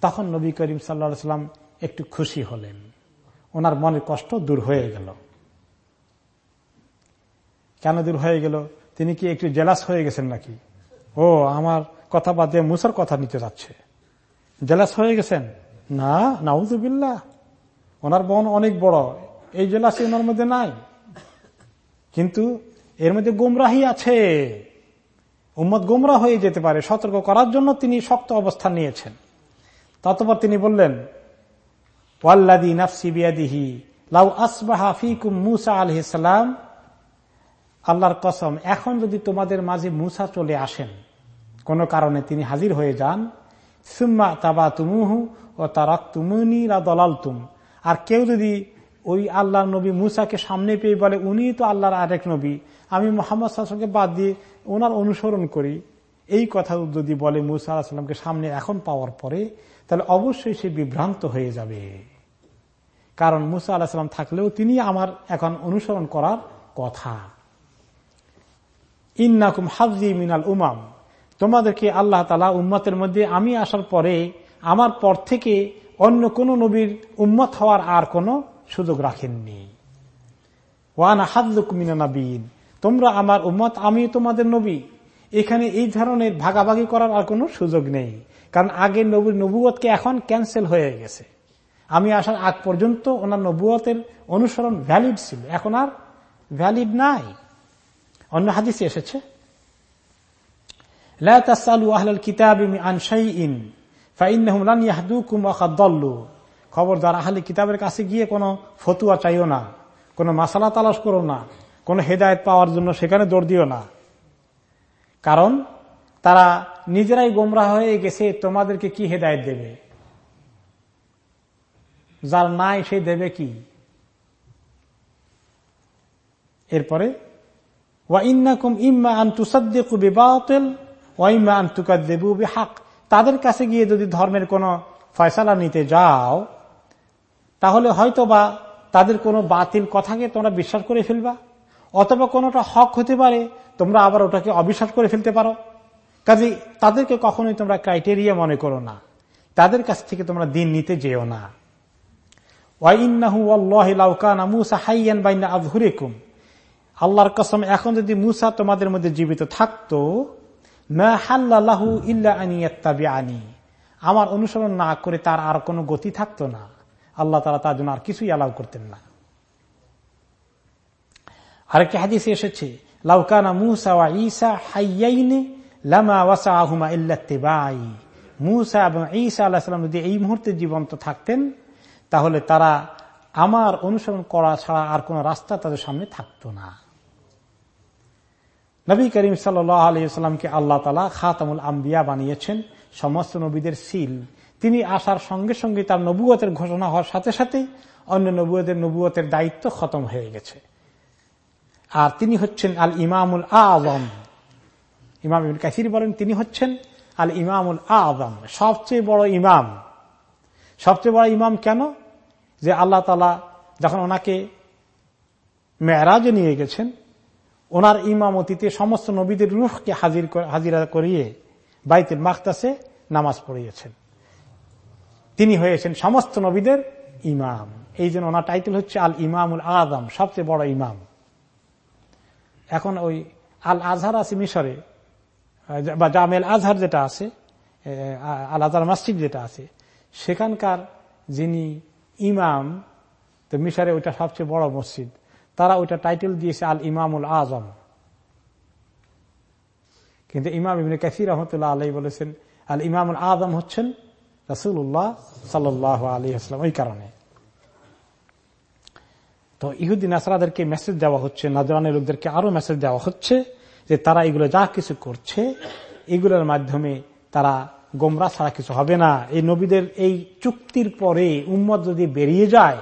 তখন নবী করিম সাল্লা সাল্লাম একটু খুশি হলেন। ওনার মনের কষ্ট দূর হয়ে গেল। কেন দূর হয়ে গেল? তিনি কি একটু জেলাস হয়ে গেছেন নাকি? ও, আমার কথা বাদ দিয়ে মুসার কথা নিতে যাচ্ছে। জেলাস হয়ে গেছেন? না নাউজুবিল্লা ওনার বোন অনেক বড়। এই জেলাসি ওনার মধ্যে নাই। কিন্তু এর মধ্যে গুমরাহি আছে। উম্মদ গুমরা হয়ে যেতে পারে। সতর্ক করার জন্য তিনি শক্ত অবস্থান নিয়েছেন। ততপর তিনি বললেন ওয়াল্লাদি নাফসি বিয়াদিহি, লাউ আসবাহা ফিকুম মুসা আলহিসাম আল্লাহর কসম, এখন যদি তোমাদের মাঝে মুসা চলে আসেন, কোনো কারণে তিনি হাজির হয়ে যান, সুম্মা তাবা তুমুহু ও তারাক তুমুনি রা দলাল তুম আর কেউ যদি ওই আল্লাহ নবী মুসাকে সামনে পেয়ে বলে, উনি তো আল্লাহর আরেক নবী, আমি মোহাম্মদ সাল্লামকে বাদ দিয়ে ওনার অনুসরণ করি। এই কথা যদি বলে মুসা আলাহিসামকে সামনে এখন পাওয়ার পরে, তাহলে অবশ্যই সে বিভ্রান্ত হয়ে যাবে। কারণ মুসা আলাহিসাম থাকলেও তিনি আমার এখন অনুসরণ করার কথা। ইন্নাকুম হাজি মিনাল উমাম। তোমাদেরকে আল্লাহ তালা উম্মতের মধ্যে আমি আসার পরে আমার পর থেকে অন্য কোন নবীর উম্মত হওয়ার আর কোন সুযোগ রাখেননি। ওয়ান হাদলুক মিনাবিন তোমরা আমার উম্মত আমি তোমাদের নবী। এখানে এই ধরনের ভাগাভাগি করার আর কোনো সুযোগ নেই। কারণ আগে নবীর নবুয়তকে এখন ক্যান্সেল হয়ে গেছে। আমি আসার আগ পর্যন্ত ওনার নবুয়তের অনুসরণ ভ্যালিড ছিল। এখন আর ভ্যালিড নাই। অন্য হাদিসে এসেছে খবরদার আহলে কিতাবের কাছে গিয়ে কোনো ফতুয়া চাইও না, কোনো মাসালা তালাশ করো না, কোনো হেদায়ত পাওয়ার জন্য সেখানে দৌড় দিও না। কারণ তারা নিজেরাই গোমরা হয়ে গেছে, তোমাদেরকে কি হেদায়ত দেবে? যার নাই সে দেবে কি? এরপরে তাদের কাছে গিয়ে যদি ধর্মের কোন ফয়সালা নিতে যাও, তাহলে হয়তো বা তাদের কোনো বাতিল কথাকে তোমরা বিশ্বাস করে ফেলবা, অথবা কোনোটা হক হতে পারে, তোমরা আবার ওটাকে অবিশ্বাস করে ফেলতে পারো। কাজে তাদেরকে কখনোই তোমরা ক্রাইটেরিয়া মনে করো না। তাদের কাছ থেকে তোমরা দিন নিতে যেও না। আল্লাহর কসম, এখন যদি মুসা তোমাদের মধ্যে জীবিত থাকতো আনি আমার অনুসরণ না করে তার আর কোনো গতি থাকতো না। আল্লাহ তালা তার জন্য আর কিছুই অ্যালাউ করতেন না। আরেকটি হাদিসে এসেছে লাউকানা মুসা ওয়া ঈসা হাইয়াইনে লামা ওয়াসা আহুমা ইল্লাত্তেবাই মুসা এবং ঈসা আল্লাহ যদি এই মুহূর্তে জীবন্ত থাকতেন, তাহলে তারা আমার অনুসরণ করা ছাড়া আর কোন রাস্তা তাদের সামনে থাকতো না। নবী করিম সাল্লামকে আল্লাহ তালা খাতামুল আম্বিয়া বানিয়েছেন, সমস্ত নবীদের সিল। তিনি আসার সঙ্গে সঙ্গে তার নবুয়তের ঘোষণা হওয়ার সাথে সাথে অন্য নবুয়তের নবুয়তের দায়িত্ব খতম হয়ে গেছে। আর তিনি হচ্ছেন আল ইমামুল আজম ইমাম কাসির বলেন, তিনি হচ্ছেন আল ইমামুল আজম সবচেয়ে বড় ইমাম। সবচেয়ে বড় ইমাম কেন? যে আল্লাহ তালা যখন ওনাকে মেয়েরাজে নিয়ে গেছেন ওনার ইমামতিতে সমস্ত নবীদের রুহকে হাজির হাজিরা করিয়ে বাইতের মাখতাসে নামাজ পড়িয়েছেন। তিনি হয়েছেন সমস্ত নবীদের ইমাম। এই জন্য ওনার টাইটেল হচ্ছে আল ইমামুল আদম সবচেয়ে বড় ইমাম। এখন ওই আল আজহার আছে মিশরে বা জামেল আজহার যেটা আছে আল আজহার মসজিদ যেটা আছে, সেখানকার যিনি ইমাম, তো মিশরে ওইটা সবচেয়ে বড় মসজিদ। তারা ওইটা টাইটেল দিয়েছে আল ইমামুল আজম। কিন্তু ইমাম ইবিন কাসির রহমতুল্লাহ আলাই বলেছেন আল ইমামুল আজম হচ্ছেন রাসুল্লাহ সাল্লাহ আলী আসলাম ওই কারণে। তো ইহুদ্দিন নাসরাদেরকে মেসেজ দেওয়া হচ্ছে, নাজরানের লোকদেরকে আরও মেসেজ দেওয়া হচ্ছে যে তারা এগুলো যা কিছু করছে, এগুলোর মাধ্যমে তারা গোমরা ছাড়া কিছু হবে না। এই নবীদের এই চুক্তির পরে উম্মত যদি বেরিয়ে যায়,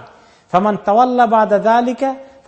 ফামান তাওয়াল্লা বা দাদালিকা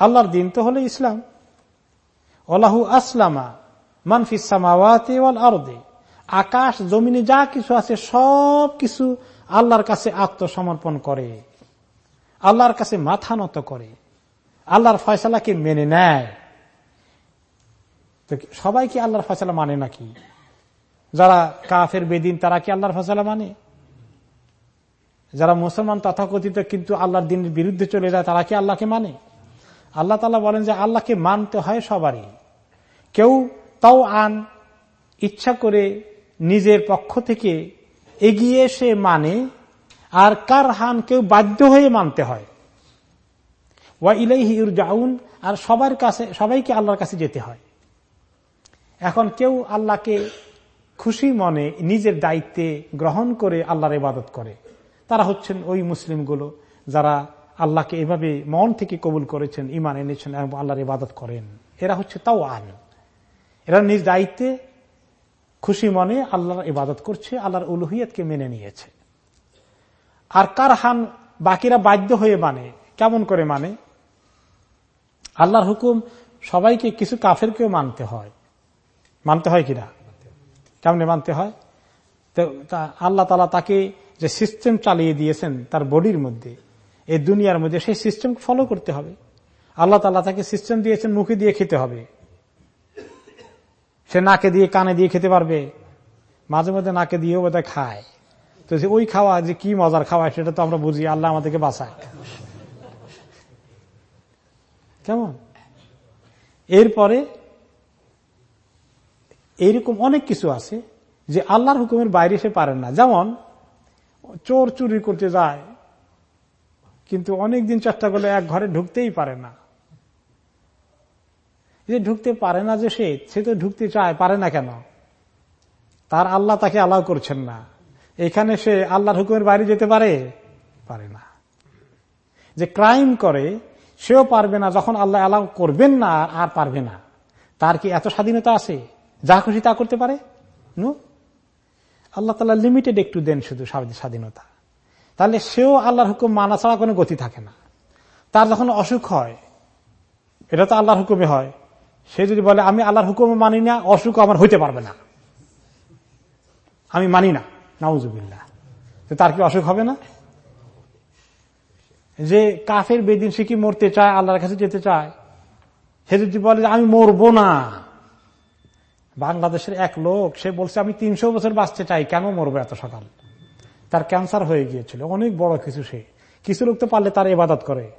আল্লাহর দিন তো হলো ইসলাম। ওলাহু আসলামা মানফিস সামাওয়াতে ওয়াল আরদে। আকাশ, জমিনে যা কিছু আছে, সব কিছু আল্লাহর কাছে আত্মসমর্পণ করে। আল্লাহর কাছে মাথা নত করে। আল্লাহর ফয়সালাকে মেনে নেয়? সবাই কি আল্লাহর ফয়সালা মানে নাকি? যারা কাফের, বেদিন, তারা কি আল্লাহর ফয়সালা মানে? যারা মুসলমান তথাকথিত কিন্তু আল্লাহর দিনের বিরুদ্ধে চলে যায়, তারা কি আল্লাহকে মানে? আল্লাহ তালা বলেন যে আল্লাহকে মানতে হয় সবারই। কেউ তাও আন ইচ্ছা করে নিজের পক্ষ থেকে এগিয়ে সে মানে আর কার হান কেউ বাধ্য হয়ে মানতে হয়। ওয়া ইলাইহি জাউন আর সবার কাছে, সবাইকে আল্লাহর কাছে যেতে হয়। এখন কেউ আল্লাহকে খুশি মনে নিজের দায়িত্বে গ্রহণ করে আল্লাহর ইবাদত করে। তারা হচ্ছেন ওই মুসলিমগুলো যারা আল্লাহকে এভাবে মন থেকে কবুল করেছেন ইমান এনেছেন এবং আল্লাহর ইবাদত করেন। এরা হচ্ছে তাও আন এরা নিজ দায়িত্বে খুশি মনে আল্লাহর ইবাদত করছে, আল্লাহর উলুহিয়তকে মেনে নিয়েছে। আর কার হান বাকিরা বাধ্য হয়ে মানে কেমন করে মানে? আল্লাহর হুকুম সবাইকে কিছু কাফেরকেও মানতে হয়। মানতে হয় কিনা? কেমনে মানতে হয়? তো আল্লাহ তালা তাকে যে সিস্টেম চালিয়ে দিয়েছেন তার বডির মধ্যে। এই দুনিয়ার মধ্যে সেই সিস্টেম ফলো করতে হবে। আল্লাহ তালা তাকে সিস্টেম দিয়েছেন, মুখে দিয়ে খেতে হবে। সে নাকে দিয়ে, কানে দিয়ে খেতে পারবে। মাঝে মধ্যে নাকে দিয়েও বোধহয় খায়। তো ওই খাওয়া যে কি মজার খাওয়া, সেটা তো আমরা বুঝি। আল্লাহ আমাদেরকে বাঁচায় কেমন? এরপরে এইরকম অনেক কিছু আছে যে আল্লাহর হুকুমের বাইরে সে পারেন না। যেমন, চোর চুরি করতে যায়। কিন্তু অনেক দিন চেষ্টা করলে এক ঘরে ঢুকতেই পারে না। যে ঢুকতে পারে না যে সে সে তো ঢুকতে চায়, পারে না কেন? তার আল্লাহ তাকে আলাও করছেন না। এখানে সে আল্লাহর হুকুমের বাইরে যেতে পারে? পারে না। যে ক্রাইম করে, সেও পারবে না যখন আল্লাহ আলাউ করবেন না আর পারবে না। তার কি এত স্বাধীনতা আছে? যা খুশি তা করতে পারে? নু আল্লাহ তালা লিমিটেড একটু দেন শুধু স্বাধীনতা। তাহলে সেও আল্লাহর হুকুম মানা ছাড়া কোনো গতি থাকে না। তার যখন অসুখ হয়, এটা তো আল্লাহর হুকুমে হয়। সে যদি বলে, আমি আল্লাহর হুকুমে মানি না, অসুখ আমার হইতে পারবে না। আমি মানি না। নাউজুবিল্লা তার কি অসুখ হবে না? যে কাফের বেদিন সে কি মরতে চায়, আল্লাহর কাছে যেতে চায়? সে যদি বলে, আমি মরবো না। বাংলাদেশের এক লোক, সে বলছে, আমি তিনশো বছর বাঁচতে চাই, কেন মরবো এত সকাল? তার ক্যান্সার হয়ে গিয়েছিল। অনেক বড় কিছু সে। কিছু লোক তো পারলে তার ইবাদত করে,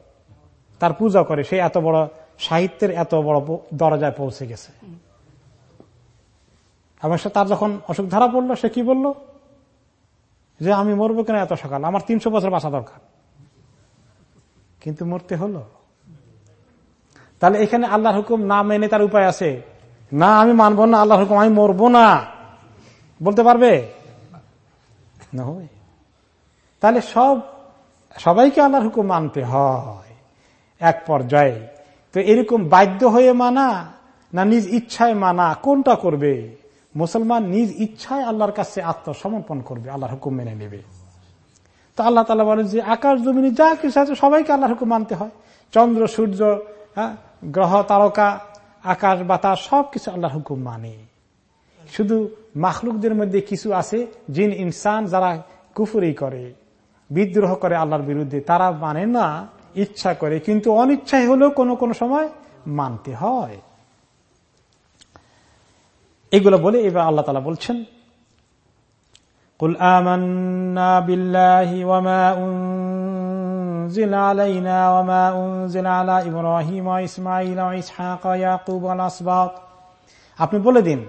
তার পূজা করে। সে এত বড় সাহিত্যের এত বড় দরজায় পৌঁছে গেছে। এবং সে তার যখন অসুখ ধরা পড়ল, সে কি বলল? যে আমি মরবো কেন এত সকাল? আমার তিনশো বছর বাঁচা দরকার। কিন্তু মরতে হলো। তাহলে এখানে আল্লাহর হুকুম না মেনে তার উপায় আছে? না, আমি মানব না। আল্লাহর হুকুম, আমি মরবো না। বলতে পারবে? না হবে তাহলে সব সবাইকে আল্লাহর হুকুম মানতে হয় এক পর্যায়ে। তো এরকম বাধ্য হয়ে মানা না নিজ ইচ্ছায় মানা কোনটা করবে? মুসলমান নিজ ইচ্ছায় আল্লাহর কাছে আত্মসমর্পণ করবে আল্লাহর হুকুম মেনে নেবে। তো আল্লাহ তালা বলেন যে আকাশ জমিনে যা কিছু আছে সবাইকে আল্লাহর হুকুম মানতে হয়। চন্দ্র সূর্য হ্যাঁ, গ্রহ তারকা আকাশ বাতাস সবকিছু আল্লাহর হুকুম মানে। শুধু মাখলুকদের মধ্যে কিছু আছে জিন ইনসান যারা কুফুরি করে। বিদ্রোহ করে আল্লাহর বিরুদ্ধে তারা মানে না ইচ্ছা করে কিন্তু অনিচ্ছায় হলেও কোনো কোনো সময় মানতে হয় এগুলো বলে এবার আল্লাহ তালা বলছেন قل آمنا بالله وما أنزل علينا وما أنزل على إبراهيم وإسماعيل وإسحاق ويعقوب والأسباط আপনি বলে দিন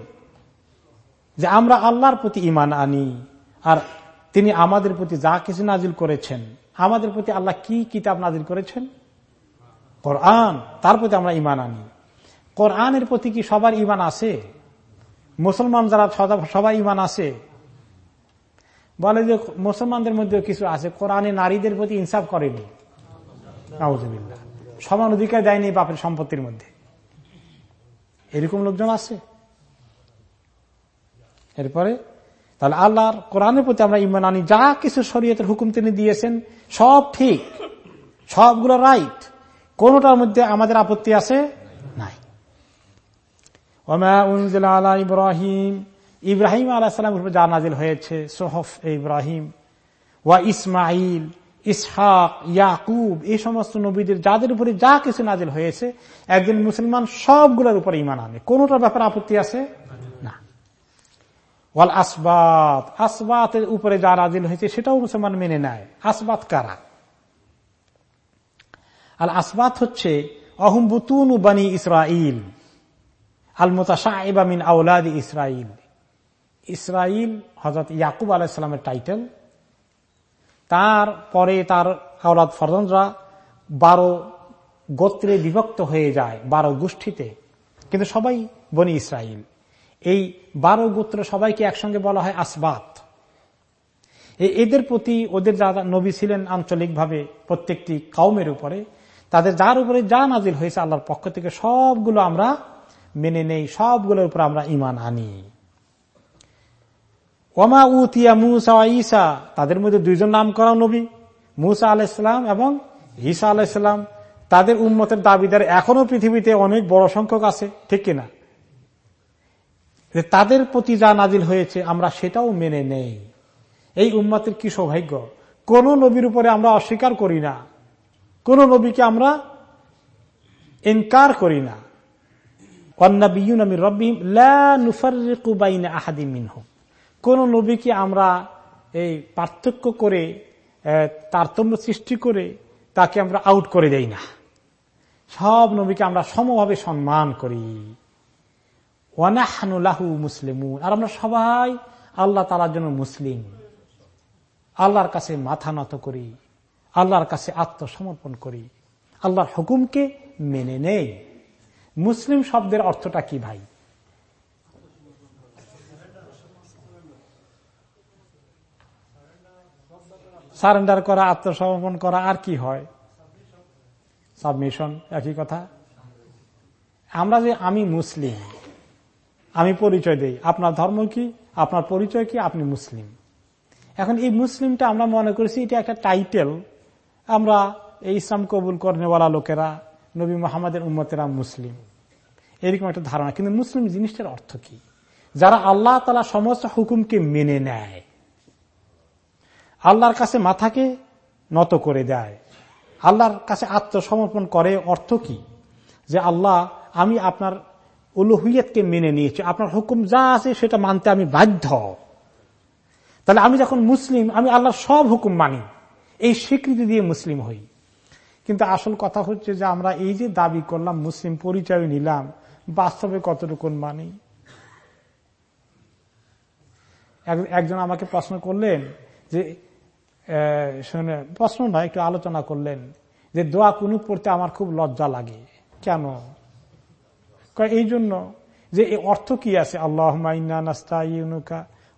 যে আমরা আল্লাহর প্রতি ইমান আনি আর তিনি আমাদের প্রতি যা কিছু নাজিল করেছেন, আমাদের প্রতি আল্লাহ কি কিতাব নাজিল করেছেন? কোরআন। তার প্রতি আমরা ইমান আনি। কোরআনের প্রতি কি সবার ইমান আছে? মুসলমান যারা সবাই ইমান আছে। বলে যে মুসলমানদের মধ্যে কিছু আছে। কোরআনে নারীদের প্রতি ইনসাফ করেনি। সমান অধিকার দেয়নি বাপের সম্পত্তির মধ্যে। এরকম লোকজন আছে। এরপরে তাহলে আল্লাহর কোরআনের প্রতি আমরা ইমান আনি। যা কিছু শরীয়তের হুকুম তিনি দিয়েছেন, সব ঠিক, সবগুলো রাইট। কোনটার মধ্যে আমাদের আপত্তি আছে? নাই। আলা ইব্রাহিম। ইব্রাহিম আলাহাম যা নাজিল হয়েছে, সোহফ ইব্রাহিম। ওয়া ইসমাইল ইসহাক, ইয়াকুব, এই সমস্ত নবীদের যাদের উপরে যা কিছু নাজিল হয়েছে, একজন মুসলমান সবগুলোর উপরে ইমান আনে। কোনটার ব্যাপারে আপত্তি আছে? ওয়াল আসবাত, আসবাতের উপরে যা নাজিল হয়েছে সেটাও মুসলমান মেনে নেয়। আসবাত কারা? আল আসবাত হচ্ছে অহম্বুতুন বানী ইসরাইল আল মোতাশা মিন আউলাদি ইসরাইল ইসরাইল হজরত ইয়াকুব আলাইসালামের টাইটেল। তার পরে তার আওলাদ ফরজনরা বারো গোত্রে বিভক্ত হয়ে যায়, বারো গোষ্ঠীতে। কিন্তু সবাই বনি ইসরাইল এই বারো গোত্র সবাইকে একসঙ্গে বলা হয় আসবাত। এদের প্রতি ওদের যারা নবী ছিলেন আঞ্চলিকভাবে প্রত্যেকটি কাউমের উপরে, তাদের যার উপরে যা নাজিল হয়েছে আল্লাহর পক্ষ থেকে সবগুলো আমরা মেনে নেই, সবগুলোর উপর আমরা ইমান আনি। ওমা উতিয়া মুসা ঈসা, তাদের মধ্যে দুইজন নাম করা নবী, মুসা আলাইসালাম এবং ঈসা আলাইসালাম তাদের উন্মতের দাবিদার এখনও পৃথিবীতে অনেক বড় সংখ্যক আছে, ঠিক কিনা? তাদের প্রতি যা নাজিল হয়েছে, আমরা সেটাও মেনে নেই। এই উম্মতের কি সৌভাগ্য? কোন নবীর উপরে আমরা অস্বীকার করি না। কোন নবীকে আমরা ইনকার করি না। কোন নবীকে আমরা এই পার্থক্য করে তারতম্য সৃষ্টি করে তাকে আমরা আউট করে দেই না। সব নবীকে আমরা সমভাবে সম্মান করি। ওয়ানাহানুলাহু মুসলিম আর আমরা সবাই আল্লাহ তালার জন্য মুসলিম। আল্লাহর কাছে মাথা নত করি। আল্লাহর কাছে আত্মসমর্পণ করি। আল্লাহর হুকুমকে মেনে নেই। মুসলিম শব্দের অর্থটা কি ভাই? সারেন্ডার করা, আত্মসমর্পণ করা, আর কি হয়? সাবমিশন, একই কথা। আমরা যে আমি মুসলিম আমি পরিচয় দেই। আপনার ধর্ম কি? আপনার পরিচয় কি? আপনি মুসলিম। এখন এই মুসলিমটা আমরা মনে করেছি এটা একটা টাইটেল আমরা এই ইসলাম কবুল করেনেওয়ালা লোকেরা, নবী মোহাম্মদের উম্মতেরা মুসলিম। এরকম একটা ধারণা। কিন্তু মুসলিম জিনিসটার অর্থ কি? যারা আল্লাহ তালা সমস্ত হুকুমকে মেনে নেয়, আল্লাহর কাছে মাথাকে নত করে দেয়, আল্লাহর কাছে আত্মসমর্পণ করে অর্থ কি? যে আল্লাহ, আমি আপনার উলুহিয়তকে মেনে নিয়েছি, আপনার হুকুম যা আছে সেটা মানতে আমি বাধ্য। তাহলে আমি যখন মুসলিম, আমি আল্লাহর সব হুকুম মানি, এই স্বীকৃতি দিয়ে মুসলিম হই। কিন্তু আসল কথা হচ্ছে যে আমরা এই যে দাবি করলাম, মুসলিম পরিচয় নিলাম, বাস্তবে কতটুকুন মানি? একজন আমাকে প্রশ্ন করলেন যে শুনে প্রশ্ন নয়, একটু আলোচনা করলেন যে দোয়া কুনুত পড়তে আমার খুব লজ্জা লাগে। কেন? এই জন্য যে এই অর্থ কি আছে? আল্লাহ নাস্তা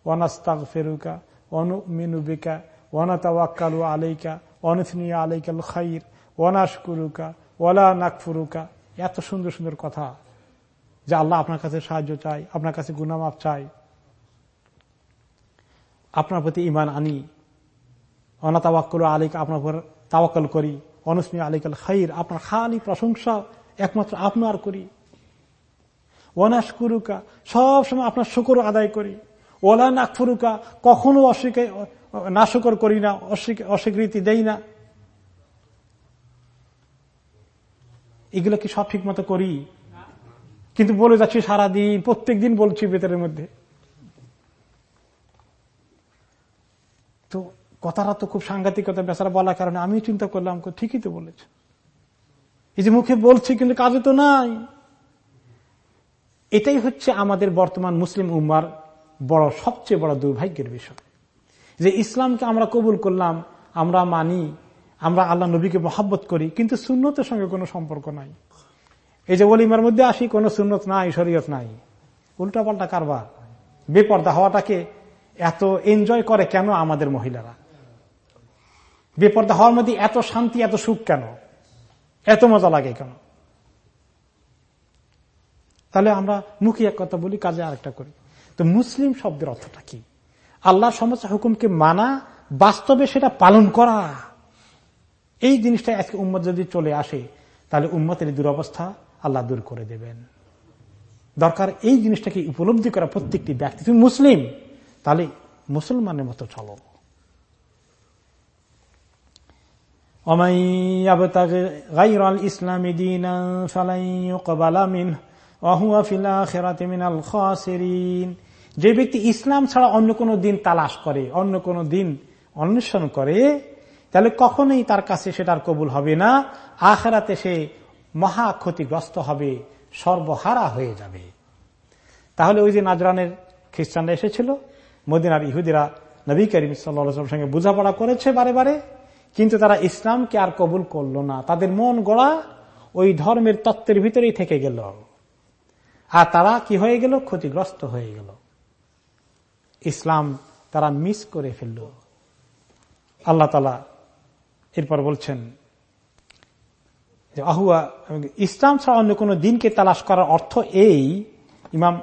ওয়ানাস্তাক ফেরুকা অনু মিনুবিকা ওয়ানাতাওয়াক্কালু আলাইকা অনুসনিয়া আলাইকাল খাইর ওয়ানাশকুরুকা ওয়ালা নাকফুরুকা। এত সুন্দর সুন্দর কথা যে আল্লাহ আপনার কাছে সাহায্য চাই আপনার কাছে গুনামাপ চাই আপনার প্রতি ইমান আনি। অনাতাওয়াক্কল আলিক আপনার উপর তাওয়াক্কল করি। অনুসমি আলিকাল খাইর, আপনার খালি প্রশংসা একমাত্র আপনার করি। ওনাস কুরুকা সবসময় আপনার শুকর আদায় করি। ওলা নাকফুরুকা কখনো অস্বীকার না শুকর করি না অস্বীকৃতি দেই না। এগুলো কি সব ঠিক মতো করি? কিন্তু বলে যাচ্ছি সারাদিন প্রত্যেক দিন বলছি ভেতরের মধ্যে। তো কথাটা তো খুব সাংঘাতিকতা, বেচারা বলার কারণে আমি চিন্তা করলাম, ঠিকই তো বলেছে। এই যে মুখে বলছি, কিন্তু কাজে তো নাই। এটাই হচ্ছে আমাদের বর্তমান মুসলিম উম্মার বড়, সবচেয়ে বড় দুর্ভাগ্যের বিষয়। যে ইসলামকে আমরা কবুল করলাম, আমরা মানি, আমরা আল্লাহ নবীকে মহাব্বত করি, কিন্তু সুন্নতের সঙ্গে কোনো সম্পর্ক নাই। এই যে অলিমার মধ্যে আসি, কোনো সুন্নত নাই, শরীয়ত নাই। উল্টাপাল্টা কারবার। বেপর্দা হওয়াটাকে এত এনজয় করে কেন আমাদের মহিলারা? বেপর্দা হওয়ার মধ্যে এত শান্তি, এত সুখ কেন? এত মজা লাগে কেন? তাহলে আমরা মুখে এক কথা বলি, কাজে আরেকটা করি। তো মুসলিম শব্দের অর্থটা কি? আল্লাহ সমস্ত হুকুমকে মানা, বাস্তবে সেটা পালন করা। এই জিনিসটা আজকে উম্মত যদি চলে আসে, তাহলে উম্মতের দুরবস্থা আল্লাহ দূর করে দেবেন। দরকার এই জিনিসটাকে উপলব্ধি করা প্রত্যেকটি ব্যক্তি। তুমি মুসলিম, তাহলে মুসলমানের মতো চলো। ইসলামী দিন যে ব্যক্তি ইসলাম ছাড়া অন্য কোন দিন তালাশ করে, অন্য কোন দিন অন্বেষণ করে, তাহলে কখনোই তার কাছে সেটার কবুল হবে না। আখেরাতে সে মহা ক্ষতিগ্রস্ত হবে, সর্বহারা হয়ে যাবে। তাহলে ওই যে নাজরানের খ্রিস্টানরা এসেছিল, মদিনার ইহুদিরা নবী করিম সাল্লাম সঙ্গে বোঝাপড়া করেছে বারে বারে, কিন্তু তারা ইসলামকে আর কবুল করল না। তাদের মন গড়া ওই ধর্মের তত্ত্বের ভিতরেই থেকে গেল। আর তারা কি হয়ে গেল? ক্ষতিগ্রস্ত হয়ে গেল। ইসলাম তারা মিস করে ফেলল। আল্লাহ তালা এরপর বলছেন আহুয়া ইসলাম ছাড়া অন্য কোন দিনকে তালাশ করার অর্থ এই। ইমাম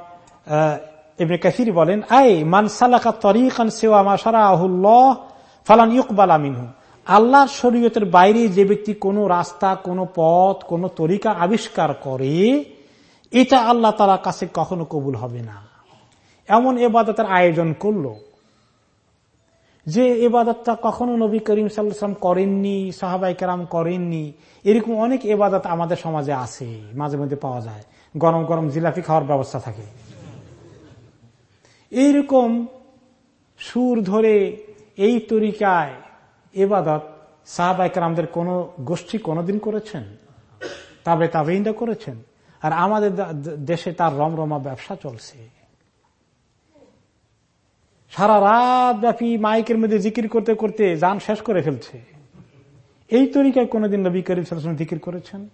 কাসির বলেন আয় মানসালাকা তরিকান সেওয়া মাসারা আহুল্লাহ ফালান ইকবাল আমিনহু আল্লাহর শরীয়তের বাইরে যে ব্যক্তি কোন রাস্তা, কোন পথ, কোন তরিকা আবিষ্কার করে এটা আল্লাহ তালার কাছে কখনো কবুল হবে না। এমন এবাদতের আয়োজন করল যে এবাদতটা কখনো নবী করিম সাল্লাম করেননি সাহাবাই কেরাম করেননি। এরকম অনেক এবাদত আমাদের সমাজে আছে, মাঝে মধ্যে পাওয়া যায়। গরম গরম জিলাপি খাওয়ার ব্যবস্থা থাকে। এইরকম সুর ধরে এই তরিকায় এবাদত সাহাবাইকার কোন গোষ্ঠী কোনদিন করেছেন? তবে তাবেইনরা করেছেন? আর আমাদের দেশে তার রমরমা ব্যবসা চলছে। সারা রাত ব্যাপী মাইকের মধ্যে জিকির করতে করতে যান শেষ করে ফেলছে। এই তরিকায় কোনদিন নবী করিম সালাম জিকির করেছেন?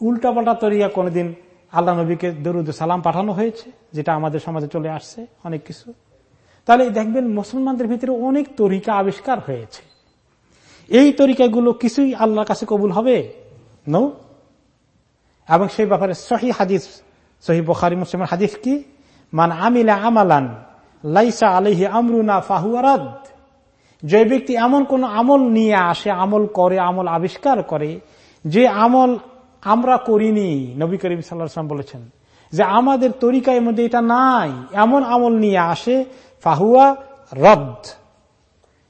উল্টাপাল্টা তরিকা কোনদিন আল্লাহ নবীকে দরুদ সালাম পাঠানো হয়েছে, যেটা আমাদের সমাজে চলে আসছে, অনেক কিছু। তাহলে দেখবেন মুসলমানদের ভিতরে অনেক তরিকা আবিষ্কার হয়েছে। এই তরিকাগুলো কিছুই আল্লাহর কাছে কবুল হবে? নৌ এবং সেই ব্যাপারে সহি হাদিস, সহি বখারি, মুসলিমের হাদিস কি? মান আমিলা আমালান, লাইসা আলহি আমরুনা ফাহুয়ারাদ যে ব্যক্তি এমন কোন আমল নিয়ে আসে, আমল করে, আমল আবিষ্কার করে, যে আমল আমরা করিনি, নবী করিম সাল্লাম বলেছেন, যে আমাদের তরিকার মধ্যে এটা নাই, এমন আমল নিয়ে আসে, ফাহুয়া রদ।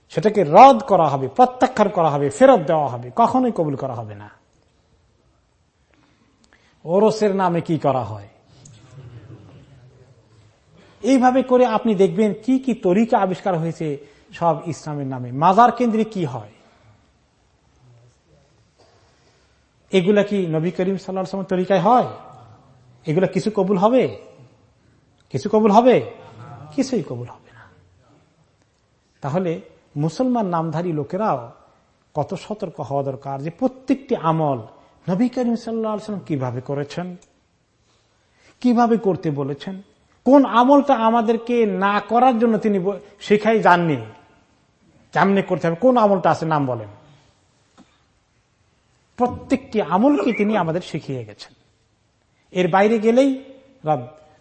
সেটাকে রদ করা হবে, প্রত্যাখ্যান করা হবে, ফেরত দেওয়া হবে, কখনোই কবুল করা হবে না। ওরসের নামে কি করা হয়? এইভাবে করে আপনি দেখবেন কি কি তরিকা আবিষ্কার হয়েছে সব ইসলামের নামে। মাজার কেন্দ্রে কি হয়? এগুলা কি নবী করিম সাল্লা তরিকায় হয়? এগুলা কিছু কবুল হবে? কিছু কবুল হবে? কিছুই কবুল হবে না। তাহলে মুসলমান নামধারী লোকেরাও কত সতর্ক হওয়া দরকার যে প্রত্যেকটি আমল নবী করিম সাল্লাম কীভাবে করেছেন? কীভাবে করতে বলেছেন? কোন আমলটা আমাদেরকে না করার জন্য তিনি শেখাই যাননি? কেমনে করতে হবে। কোন আমলটা আছে নাম বলেন। প্রত্যেকটি আমলকে তিনি আমাদের শিখিয়ে গেছেন। এর বাইরে গেলেই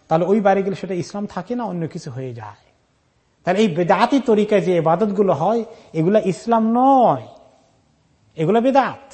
তাহলে ওই বাইরে গেলে সেটা ইসলাম থাকে না, অন্য কিছু হয়ে যায়। তাহলে এই বেদাতি তরিকায় যে এবাদতগুলো হয়, এগুলা ইসলাম নয়। এগুলা বেদাত।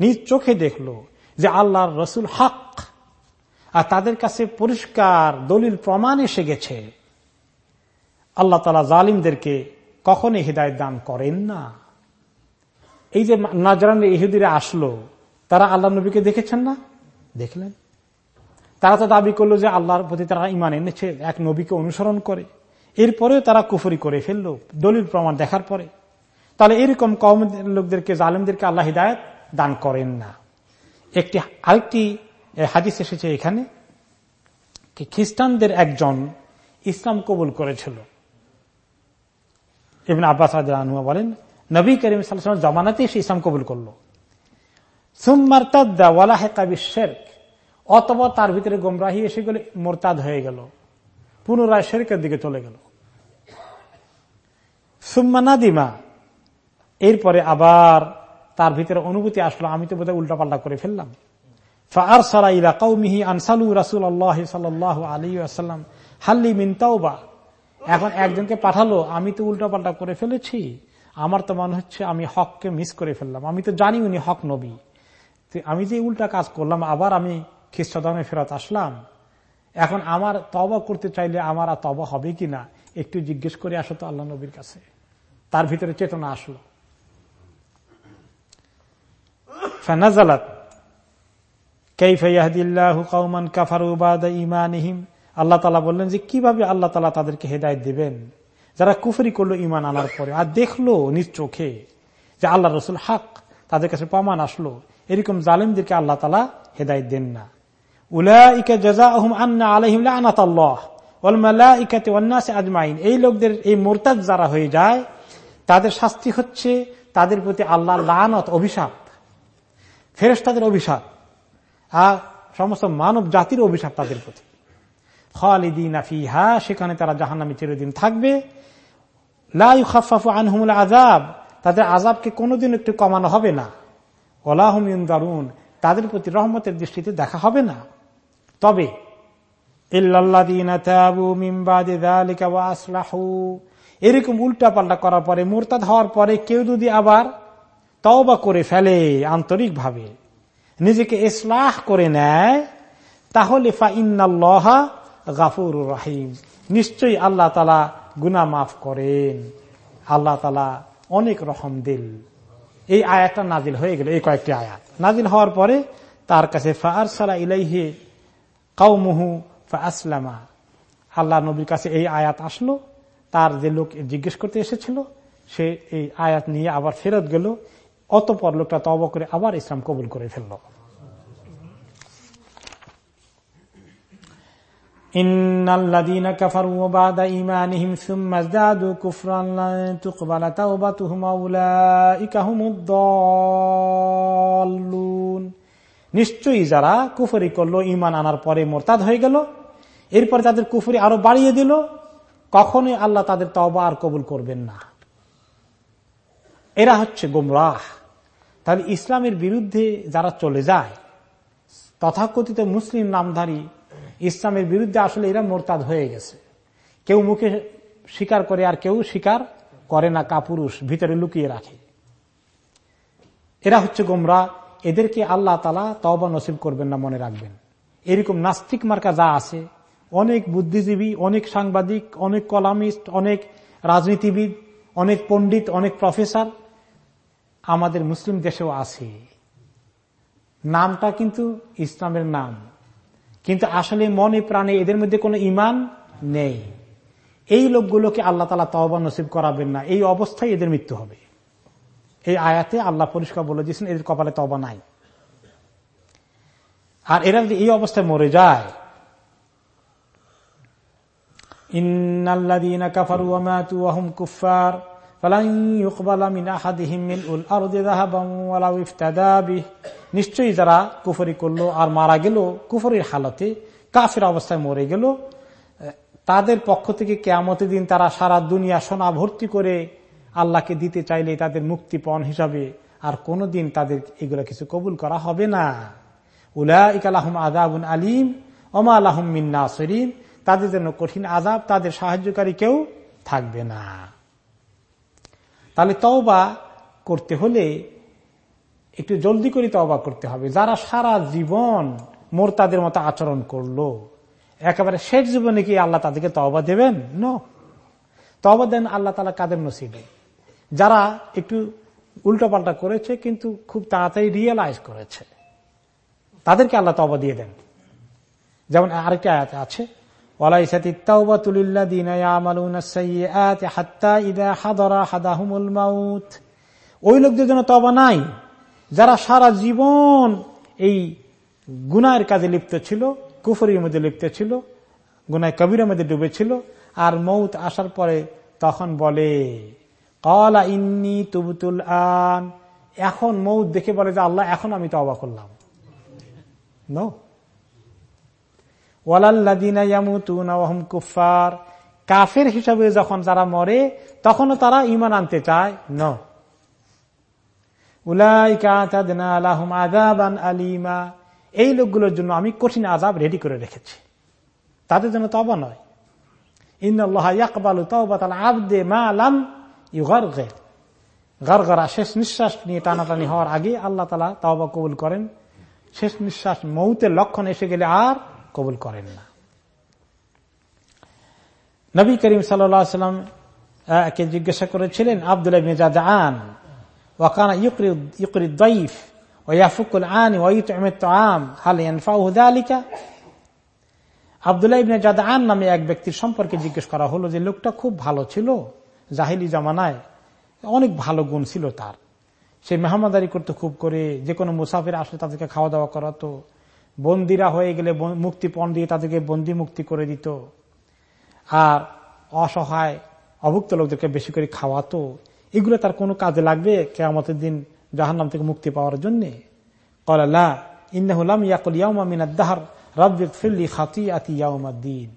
নিজ চোখে দেখল যে আল্লাহর রসুল হক। আর তাদের কাছে পরিষ্কার দলিল প্রমাণ এসে গেছে। আল্লাহ তালা জালিমদেরকে কখনই হৃদায়ত দান করেন না। এই যে নাজরান ইহুদিরা আসলো, তারা আল্লাহ নবীকে দেখেছেন না? দেখলেন। তারা তো দাবি করল যে আল্লাহর প্রতি তারা ইমান এনেছে, এক নবীকে অনুসরণ করে। এরপরেও তারা কুফরি করে ফেলল, দলিল প্রমাণ দেখার পরে। তাহলে এরকম কম লোকদেরকে, জালিমদেরকে আল্লাহ হৃদায়ত দান করেন না। একটি, আরেকটি হাদিস এসেছে এখানে খ্রিস্টানদের একজন ইসলাম কবুল করেছিল। ইবিন আব্বাস আনুয়া বলেন, নবী করিম সাল্লাম জমানাতে সে ইসলাম কবুল করল। সুম্মার তার ভিতরে গোমরাহি এসে গেলে, মোরতাদ হয়ে গেল, পুনরায় শেরকের দিকে চলে গেল। সুম্মা নাদিমা, এরপরে আবার তার ভিতরে অনুভূতি আসলো, আমি তো বোধহয় উল্টাপাল্টা করে ফেললাম। ফার সারাইলা কৌমিহি আনসালু রাসুল আল্লাহ সাল্লাহ আলী আসাল্লাম হাল্লি মিনতাওবা এখন একজনকে পাঠালো, আমি তো উল্টাপাল্টা করে ফেলেছি। আমার তো মনে হচ্ছে আমি হককে মিস করে ফেললাম। আমি তো জানি উনি হক নবী। আমি যে উল্টা কাজ করলাম, আবার আমি খ্রিস্টধর্মে ফেরত আসলাম। এখন আমার তবা করতে চাইলে আমার আর তবা হবে কিনা, একটু জিজ্ঞেস করে আসো তো আল্লাহ নবীর কাছে। তার ভিতরে চেতনা আসলো। ফানাজালাত আল্লাহ তালা বললেন যে, কীভাবে আল্লাহ তালা তাদেরকে হেদায়ত দিবেন? যারা কুফরি করল ইমান আনার পরে। আর দেখল নিজ চোখে যে আল্লাহ রসুল হাক, তাদের কাছে প্রমাণ আসলো। এরকম জালিমদেরকে আল্লাহ তালা হেদায়ত দেন না। আজমাইন। এই লোকদের, এই মোরতাদ যারা হয়ে যায়, তাদের শাস্তি হচ্ছে তাদের প্রতি আল্লাহ লানত, অভিশাপ। ফেরেস তাদের অভিশাপ আর সমস্ত মানব জাতির অভিশাপ তাদের প্রতি। খালিদিন আফিহা সেখানে তারা জাহান্নামে চিরদিন থাকবে। লাই খাফাফু আনহুমুল আজাব তাদের আজাবকে কোনোদিন একটু কমানো হবে না। ওলাহমিন তাদের প্রতি রহমতের দৃষ্টিতে দেখা হবে না। তবে এরকম উল্টা পাল্টা করার পরে, মোরতাদ হওয়ার পরে কেউ যদি আবার তওবা করে ফেলে আন্তরিকভাবে। নিজেকে ইসলাহ করে নেয়, তাহলে গাফুর রাহিম। নিশ্চয়ই আল্লাহ তালা গুনা মাফ করেন। আল্লাহ তালা অনেক রহম দিল। এই আয়াতটা নাজিল হয়ে গেল, এই কয়েকটি আয়াত। নাজিল হওয়ার পরে তার কাছে ফার সালা ইলাইহে কাউমুহু ফা আল্লাহ নবীর কাছে এই আয়াত আসলো। তার যে লোক জিজ্ঞেস করতে এসেছিল, সে এই আয়াত নিয়ে আবার ফেরত গেল। অতপর লোকটা তব করে আবার ইসলাম কবুল করে ফেলল। নিশ্চয়ই যারা কুফরি করল ইমান আনার পরে মোরতাদ হয়ে গেল, এরপর তাদের কুফরি আরও বাড়িয়ে দিল, কখনোই আল্লাহ তাদের তবা আর কবুল করবেন না। এরা হচ্ছে গোমরাহ। তাহলে ইসলামের বিরুদ্ধে যারা চলে যায়, তথাকথিত মুসলিম নামধারী, ইসলামের বিরুদ্ধে আসলে এরা মোরতাদ হয়ে গেছে। কেউ মুখে স্বীকার করে আর কেউ স্বীকার করে না, কাপুরুষ, ভিতরে লুকিয়ে রাখে। এরা হচ্ছে গোমরা এদেরকে আল্লাহ তালা তবা নসিব করবেন না মনে রাখবেন। এরকম নাস্তিক মার্কা যা আছে, অনেক বুদ্ধিজীবী, অনেক সাংবাদিক, অনেক কলামিস্ট, অনেক রাজনীতিবিদ, অনেক পণ্ডিত, অনেক প্রফেসর আমাদের মুসলিম দেশেও আছে। নামটা কিন্তু ইসলামের নাম। কিন্তু আসলে মনে প্রাণে এদের মধ্যে কোনো ইমান নেই। এই লোকগুলোকে আল্লাহ তালা তহবা নসিব করাবেন না। এই অবস্থায় এদের মৃত্যু হবে। এই আয়াতে আল্লাহ পরিষ্কার বলে দিয়েছেন, এদের কপালে তবা নাই। আর এরা যদি এই অবস্থায় মরে যায়, ইন্নাল্লাযীনা কাফারু ওয়া মাতু ওয়া হুম কুফফার। নিশ্চয়ই যারা কুফরি করল আর মারা গেল, কুফরির হালতে কাফের অবস্থায় মরে গেল, তাদের পক্ষ থেকে কেয়ামতের দিন তারা সারা দুনিয়া সোনা ভর্তি করে আল্লাহকে দিতে চাইলে তাদের মুক্তিপণ হিসাবে আর কোনদিন তাদের এগুলো কিছু কবুল করা হবে না। উলাইকালাহম আদাবুন আলিম, ওমা আলাহম মিন্না সরিন তাদের জন্য কঠিন আজাব তাদের সাহায্যকারী কেউ থাকবে না। তাহলে তওবা করতে হলে একটু জলদি করে তওবা করতে হবে। যারা সারা জীবন মোর তাদের মতো আচরণ করল, একেবারে শেষ জীবনে কি আল্লাহ তাদেরকে তওবা দেবেন? ন তওবা দেন আল্লাহ তালা কাদের নসিবে? যারা একটু উল্টোপাল্টা করেছে, কিন্তু খুব তাড়াতাড়ি রিয়েলাইজ করেছে, তাদেরকে আল্লাহ তবা দিয়ে দেন। যেমন আরেকটা আয়াত আছে ওই লোকদের জন্য তবা নাই, যারা সারা জীবন এই গুনায়ের কাজে লিপ্ত ছিল, কুফরির মধ্যে লিপ্ত ছিল গুনায় কবিরের মধ্যে ডুবেছিল আর মৌত আসার পরে তখন বলে কলা ইন্নি তুবতুল আন। এখন মৌত দেখে বলে যে, আল্লাহ, এখন আমি তো অবাক করলাম কুফার কাফের হিসাবে যখন যারা মরে, তখনও তারা ইমান আনতে চায়? ন আলিমা। এই লোকগুলোর জন্য আমি কঠিন আজাব রেডি করে রেখেছি। তাদের জন্য তবা নয়। গারগারা, শেষ নিঃশ্বাস নিয়ে টানাটানি হওয়ার আগে আল্লাহ তালা তাওবা কবুল করেন। শেষ নিঃশ্বাস মৌতের লক্ষণ এসে গেলে আর কবুল করেন না। নবী করিম সাল্লাম কে জিজ্ঞাসা করেছিলেন আবদুল্লাহ মেজাদ আন দইফ ওয়াফুকুল আন আবদুল্লাহ ইবনে নামে এক ব্যক্তির সম্পর্কে জিজ্ঞেস করা হলো যে, লোকটা খুব ভালো ছিল, জাহিলি জামানায়, অনেক ভালো গুণ ছিল তার। সে মেহমানদারি করতে খুব করে, যে কোনো মুসাফির আসলে তাদেরকে খাওয়া দাওয়া করাতো বন্দিরা হয়ে গেলে মুক্তিপণ দিয়ে তাদেরকে বন্দি মুক্তি করে দিত। আর অসহায়, অভুক্ত লোকদেরকে বেশি করে খাওয়াতো। এগুলো তার কোনো কাজে লাগবে কেমতের দিন জাহান নাম থেকে মুক্তি পাওয়ার জন্য? কলাল্লাহ ইন্নাহুলাম ইয়াকুল ইয়াউমা মিনাদ্দাহার রব্বিক ফিল্লি খাতি আতি ইয়াউমাদ্দিন।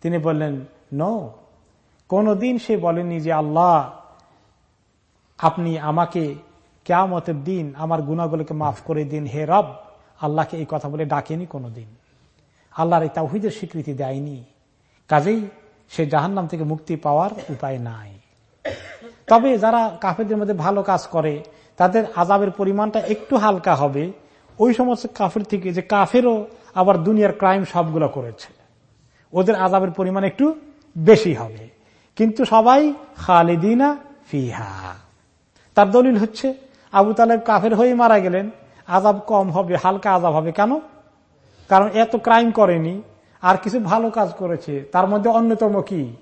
তিনি বললেন, ন। কোনদিন সে বলেনি যে, আল্লাহ, আপনি আমাকে কেয়ামতের দিন আমার গুণাগুলোকে মাফ করে দিন। হে রব আল্লাহকে এই কথা বলে ডাকেনি কোনোদিন। আল্লাহর এই তাহিদের স্বীকৃতি দেয়নি। কাজেই সে জাহান্নাম থেকে মুক্তি পাওয়ার উপায় নাই। তবে যারা কাফেরদের মধ্যে ভালো কাজ করে, তাদের আজাবের পরিমাণটা একটু হালকা হবে। ওই সমস্ত কাফের থেকে যে কাফেরও আবার দুনিয়ার ক্রাইম সবগুলো করেছে, ওদের আজাবের পরিমাণ একটু বেশি হবে। কিন্তু সবাই খালিদিনা ফিহা। তার দলিল হচ্ছে, আবু তালেব কাফের হয়ে মারা গেলেন। আজাব কম হবে, হালকা আজাব হবে। কেন? কারণ এত ক্রাইম করেনি, আর কিছু ভালো কাজ করেছে। তার মধ্যে অন্যতম কি?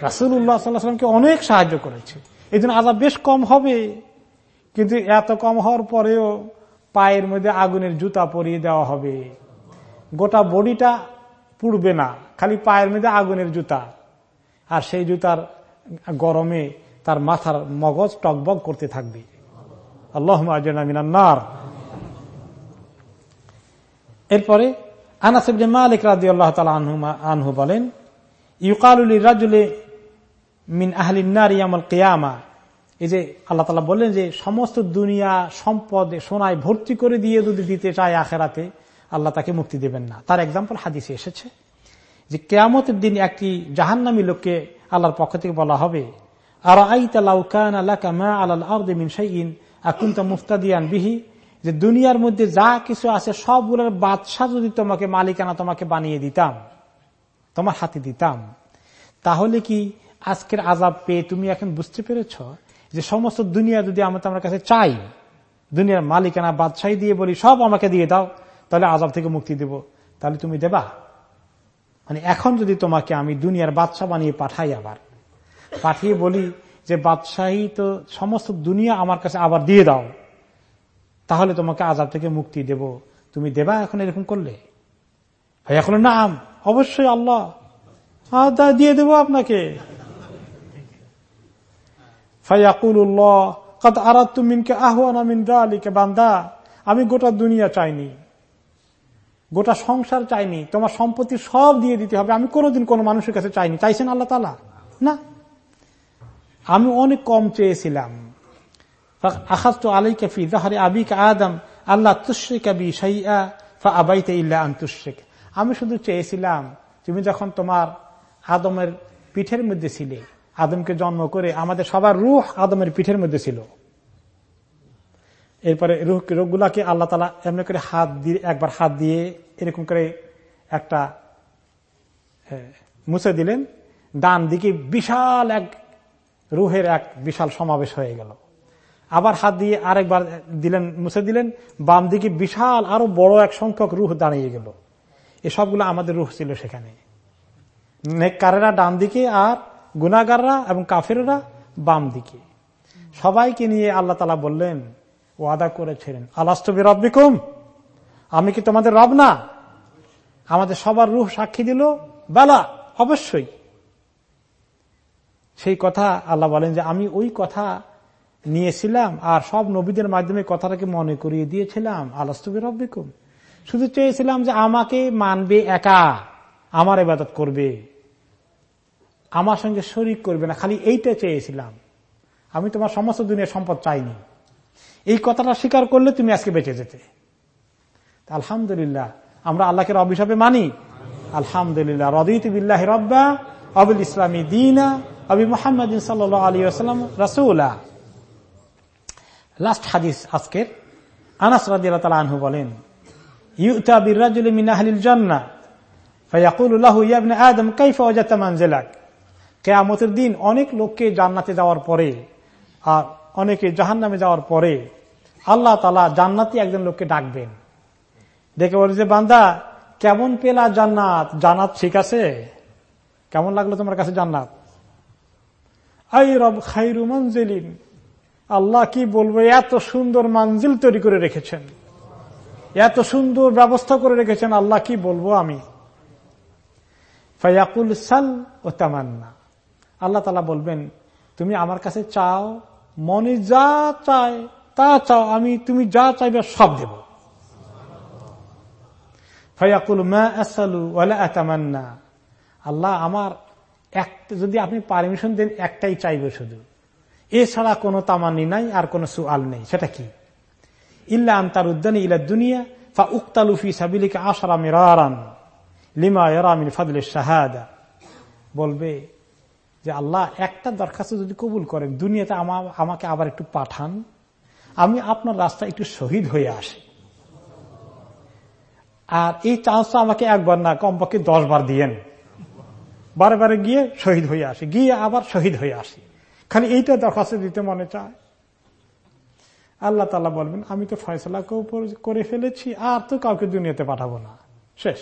রাসুল্লাহ সাল্লাহামকে অনেক সাহায্য করেছে। এই জন্য আজাব বেশ কম হবে। কিন্তু এত কম হওয়ার পরেও পায়ের মধ্যে আগুনের জুতা পরিয়ে দেওয়া হবে। গোটা বডিটা পুড়বে না, খালি পায়ের মধ্যে আগুনের জুতা। আর সেই জুতার গরমে তার মাথার মগজ টকবক করতে থাকবে। আল্লাহ এরপরে আনাসিবনে মালিক রাজি আল্লাহ আনহু বলেন ইউকালুলি রাজুলে মিন আহলিনার ইয়ামল কেয়ামা। এই যে আল্লাহ তালা বললেন যে, সমস্ত দুনিয়া সম্পদ সোনায় ভর্তি করে দিয়ে যদি দিতে চায় আখেরাতে, আল্লাহ তাকে মুক্তি দেবেন না। তার এক্সাম্পল হাদিসে এসেছে যে, কেয়ামতের দিন একটি জাহান্নামী লোককে আল্লাহর পক্ষ থেকে বলা হবে আর মুফতাদিয়ান বিহি, যে দুনিয়ার মধ্যে যা কিছু আছে সবগুলোর বাদশাহ যদি তোমাকে মালিকানা তোমাকে বানিয়ে দিতাম, তোমার হাতে দিতাম, তাহলে কি আজকের আজাব পেয়ে তুমি এখন বুঝতে পেরেছ যে সমস্ত দুনিয়া যদি আমরা তোমার কাছে চাই, দুনিয়ার মালিকানা বাদশাহী দিয়ে বলি, সব আমাকে দিয়ে দাও, তাহলে আজাব থেকে মুক্তি দেব। তাহলে তুমি দেবা? মানে এখন যদি তোমাকে আমি দুনিয়ার বাদশাহ বানিয়ে পাঠাই আবার, পাঠিয়ে বলি যে বাদশাহী তো সমস্ত দুনিয়া আমার কাছে আবার দিয়ে দাও। তাহলে তোমাকে আজাব থেকে মুক্তি দেব। তুমি দেবা এখন এরকম করলে? এখন নাম। অবশ্যই আল্লাহ। দিয়ে দেব আপনাকে। বান্দা। আমি গোটা দুনিয়া চাইনি। গোটা সংসার চাইনি। তোমার সম্পত্তি সব দিয়ে দিতে হবে। আমি কোনোদিন কোনো মানুষের কাছে চাইনি। চাইছেন আল্লাহ তালা না। আমি অনেক কম চেয়েছিলাম। আখাজ তো আলাই কাফি জাহারে আবিক আদম আল্লাহ তুশ্রিক আবি আমি শুধু চেয়েছিলাম, তুমি যখন তোমার আদমের পিঠের মধ্যে ছিলে, আদমকে জন্ম করে আমাদের সবার রুহ আদমের পিঠের মধ্যে ছিল। এরপরে রুহ, রোগগুলাকে আল্লাহ তালা এমনি করে হাত দিয়ে, একবার হাত দিয়ে এরকম করে একটা মুছে দিলেন। ডান দিকে বিশাল এক রুহের এক বিশাল সমাবেশ হয়ে গেল। আবার হাত দিয়ে আরেকবার দিলেন, মুছে দিলেন, বাম দিকে বিশাল আরও বড় এক সংখ্যক রুহ দাঁড়িয়ে গেল। এসবগুলো আমাদের রুহ ছিল সেখানে। নেককারেরা ডান দিকে আর গুনাগাররা এবং কাফেররা বাম দিকে। সবাইকে নিয়ে আল্লাহ তালা বললেন, ওয়াদা করেছিলেন আলাস্তবি রব্বিকুম আমি কি তোমাদের রব না? আমাদের সবার রুহ সাক্ষী দিল, বেলা, অবশ্যই। সেই কথা আল্লাহ বলেন যে, আমি ওই কথা নিয়েছিলাম আর সব নবীদের মাধ্যমে কথাটাকে মনে করিয়ে দিয়েছিলাম। আলাস্তবি রব্বিকুম শুধু চেয়েছিলাম যে, আমাকে মানবে একা, আমার এবাদত করবে, আমার সঙ্গে শরিক করবে না। খালি এইটা চেয়েছিলাম। আমি তোমার সমস্ত দুনিয়ার সম্পদ চাইনি। এই কথাটা স্বীকার করলে তুমি আজকে বেঁচে যেতে। আলহামদুলিল্লাহ, আমরা আল্লাহকে রব হিসাবে মানি। আলহামদুলিল্লাহ, রদিত বিল্লাহ রব্বা আবুল ইসলামী দিনা আবি মোহাম্মদ সাল আলী আসালাম রাসুল্লাহ লাস্ট হাদিস আজকের আনাস রাদিয়াল্লাহু তাআলা আনহু বলেন ইউতা বিরাজুল মিন ইয়া ইবনে আদম কাইফা ওয়াজাতা মানজিলাক কিয়ামতের দিন অনেক লোককে জান্নাতে যাওয়ার পরে আর অনেকে জাহান্নামে যাওয়ার পরে আল্লাহ তালা জান্নাতি একজন লোককে ডাকবেন। দেখে বলে যে, বান্দা, কেমন পেলা জান্নাত? জান্নাত ঠিক আছে? কেমন লাগল তোমার কাছে জান্নাত? রব আল্লাহ কি বলব, এত সুন্দর মানজিল তৈরি করে রেখেছেন। এত সুন্দর ব্যবস্থা করে রেখেছেন, আল্লাহ কি বলব আমি? ফায়াকুল সাল ও তামান্না। আল্লাহ তালা বলবেন, তুমি আমার কাছে চাও, মনে যা চায় তা চাও, আমি তুমি যা চাইবে সব দেব। ফায়াকুল মা আসালু ওয়ালা আতামান্না আল্লাহ আমার যদি আপনি পারমিশন দেন, একটাই চাইবে শুধু। এছাড়া কোনো তামান্নি নাই, আর কোনো সুয়াল নেই। সেটা কি? ইল্লা আন্তার উদ্দানি ইলা দুনিয়া, ফা উক্তালুফি সাবিলিকে আশারা মিরারান লিমা ইয়ারামিন ফাদলে শাহাদা। বলবে যে আল্লাহ একটা দরখাস্ত যদি কবুল করেন, দুনিয়াতে আমাকে আবার একটু পাঠান, আমি আপনার রাস্তা একটু শহীদ হয়ে আসি। আর এই চান্সটা আমাকে একবার না, কমপক্ষে দশ বার দিয়েন। বারে গিয়ে শহীদ হয়ে আসি, গিয়ে আবার শহীদ হয়ে আসি। খালি এইটা দরখাস্ত দিতে মনে চায়। আল্লাহ তালা বলবেন, আমি তো ফয়সলা করে ফেলেছি, আর তো কাউকে দুনিয়াতে পাঠাবো না। শেষ।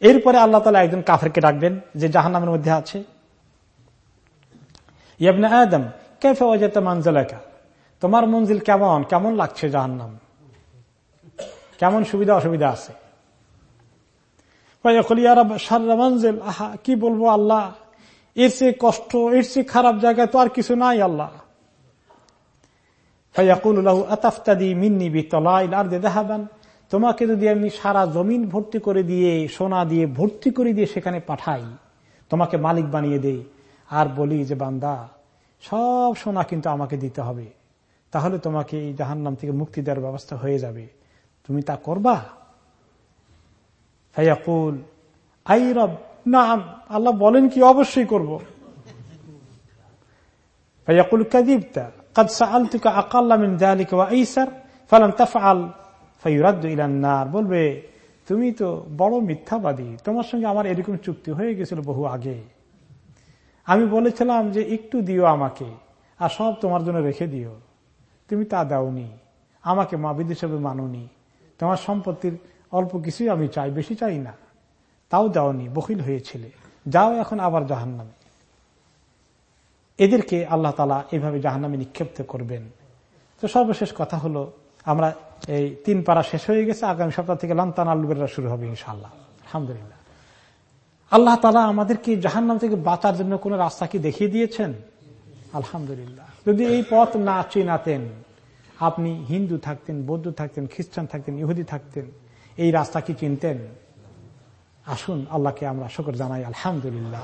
এরপরে আল্লাহ তালা একজন কাফেরকে ডাকবেন, যে জাহান্নামের মধ্যে আছে। আদম কেফে অজেত তোমার মঞ্জিল কেমন? কেমন লাগছে জাহান্নাম? কেমন সুবিধা অসুবিধা আছে? মঞ্জিল আহা, কি বলব আল্লাহ? এর চেয়ে কষ্ট, এর চেয়ে খারাপ জায়গায় তো আর কিছু নাই আল্লাহ। তোমাকে যদি আমি সারা জমিন ভর্তি করে দিয়ে, সোনা দিয়ে ভর্তি করে দিয়ে সেখানে পাঠাই, তোমাকে মালিক বানিয়ে দেই। আর বলি যে, বান্দা, সব সোনা কিন্তু আমাকে দিতে হবে। তাহলে তোমাকে এই জাহান্নাম থেকে মুক্তি দেওয়ার ব্যবস্থা হয়ে যাবে। তুমি তা করবা? ফাইয়াকুল আই রব না আল্লাহ বলেন কি অবশ্যই করব ফাইয়াকুল কাদিবতা قد سألتك أقل من ذلك وأيسر فلم تفعل فيرد إلى النار বলবে তুমি তো বড় মিথ্যাবাদী তোমার সঙ্গে আমার এরকম চুক্তি হয়ে গেছিল বহু আগে আমি বলেছিলাম যে একটু দিও আমাকে আর সব তোমার জন্য রেখে দিও তুমি তা দাওনি আমাকে মাবিদ হিসেবে মানুনি তোমার সম্পত্তির অল্প কিছুই আমি চাই, বেশি চাই না। তাও দাওনি বকিল হয়েছিলে। যাও এখন আবার জাহান নামে এদেরকে আল্লাহ তালা এইভাবে জাহান নামে নিক্ষিপ্ত করবেন। তো সর্বশেষ কথা হলো, আমরা এই তিন পাড়া শেষ হয়ে গেছে, আগামী সপ্তাহ থেকে লান্তান আলুবেরা শুরু হবে ইনশাল্লাহ আলহামদুলিল্লাহ। আল্লাহ তালা আমাদেরকে জাহান নাম থেকে বাঁচার জন্য কোন রাস্তা কি দেখিয়ে দিয়েছেন? আলহামদুলিল্লাহ। যদি এই পথ না চিনাতেন, আপনি হিন্দু থাকতেন, বৌদ্ধ থাকতেন, খ্রিস্টান থাকতেন, ইহুদি থাকতেন এই রাস্তা কি চিনতেন? আসুন আল্লাহকে আমরা শকর জানাই আলহামদুলিল্লাহ।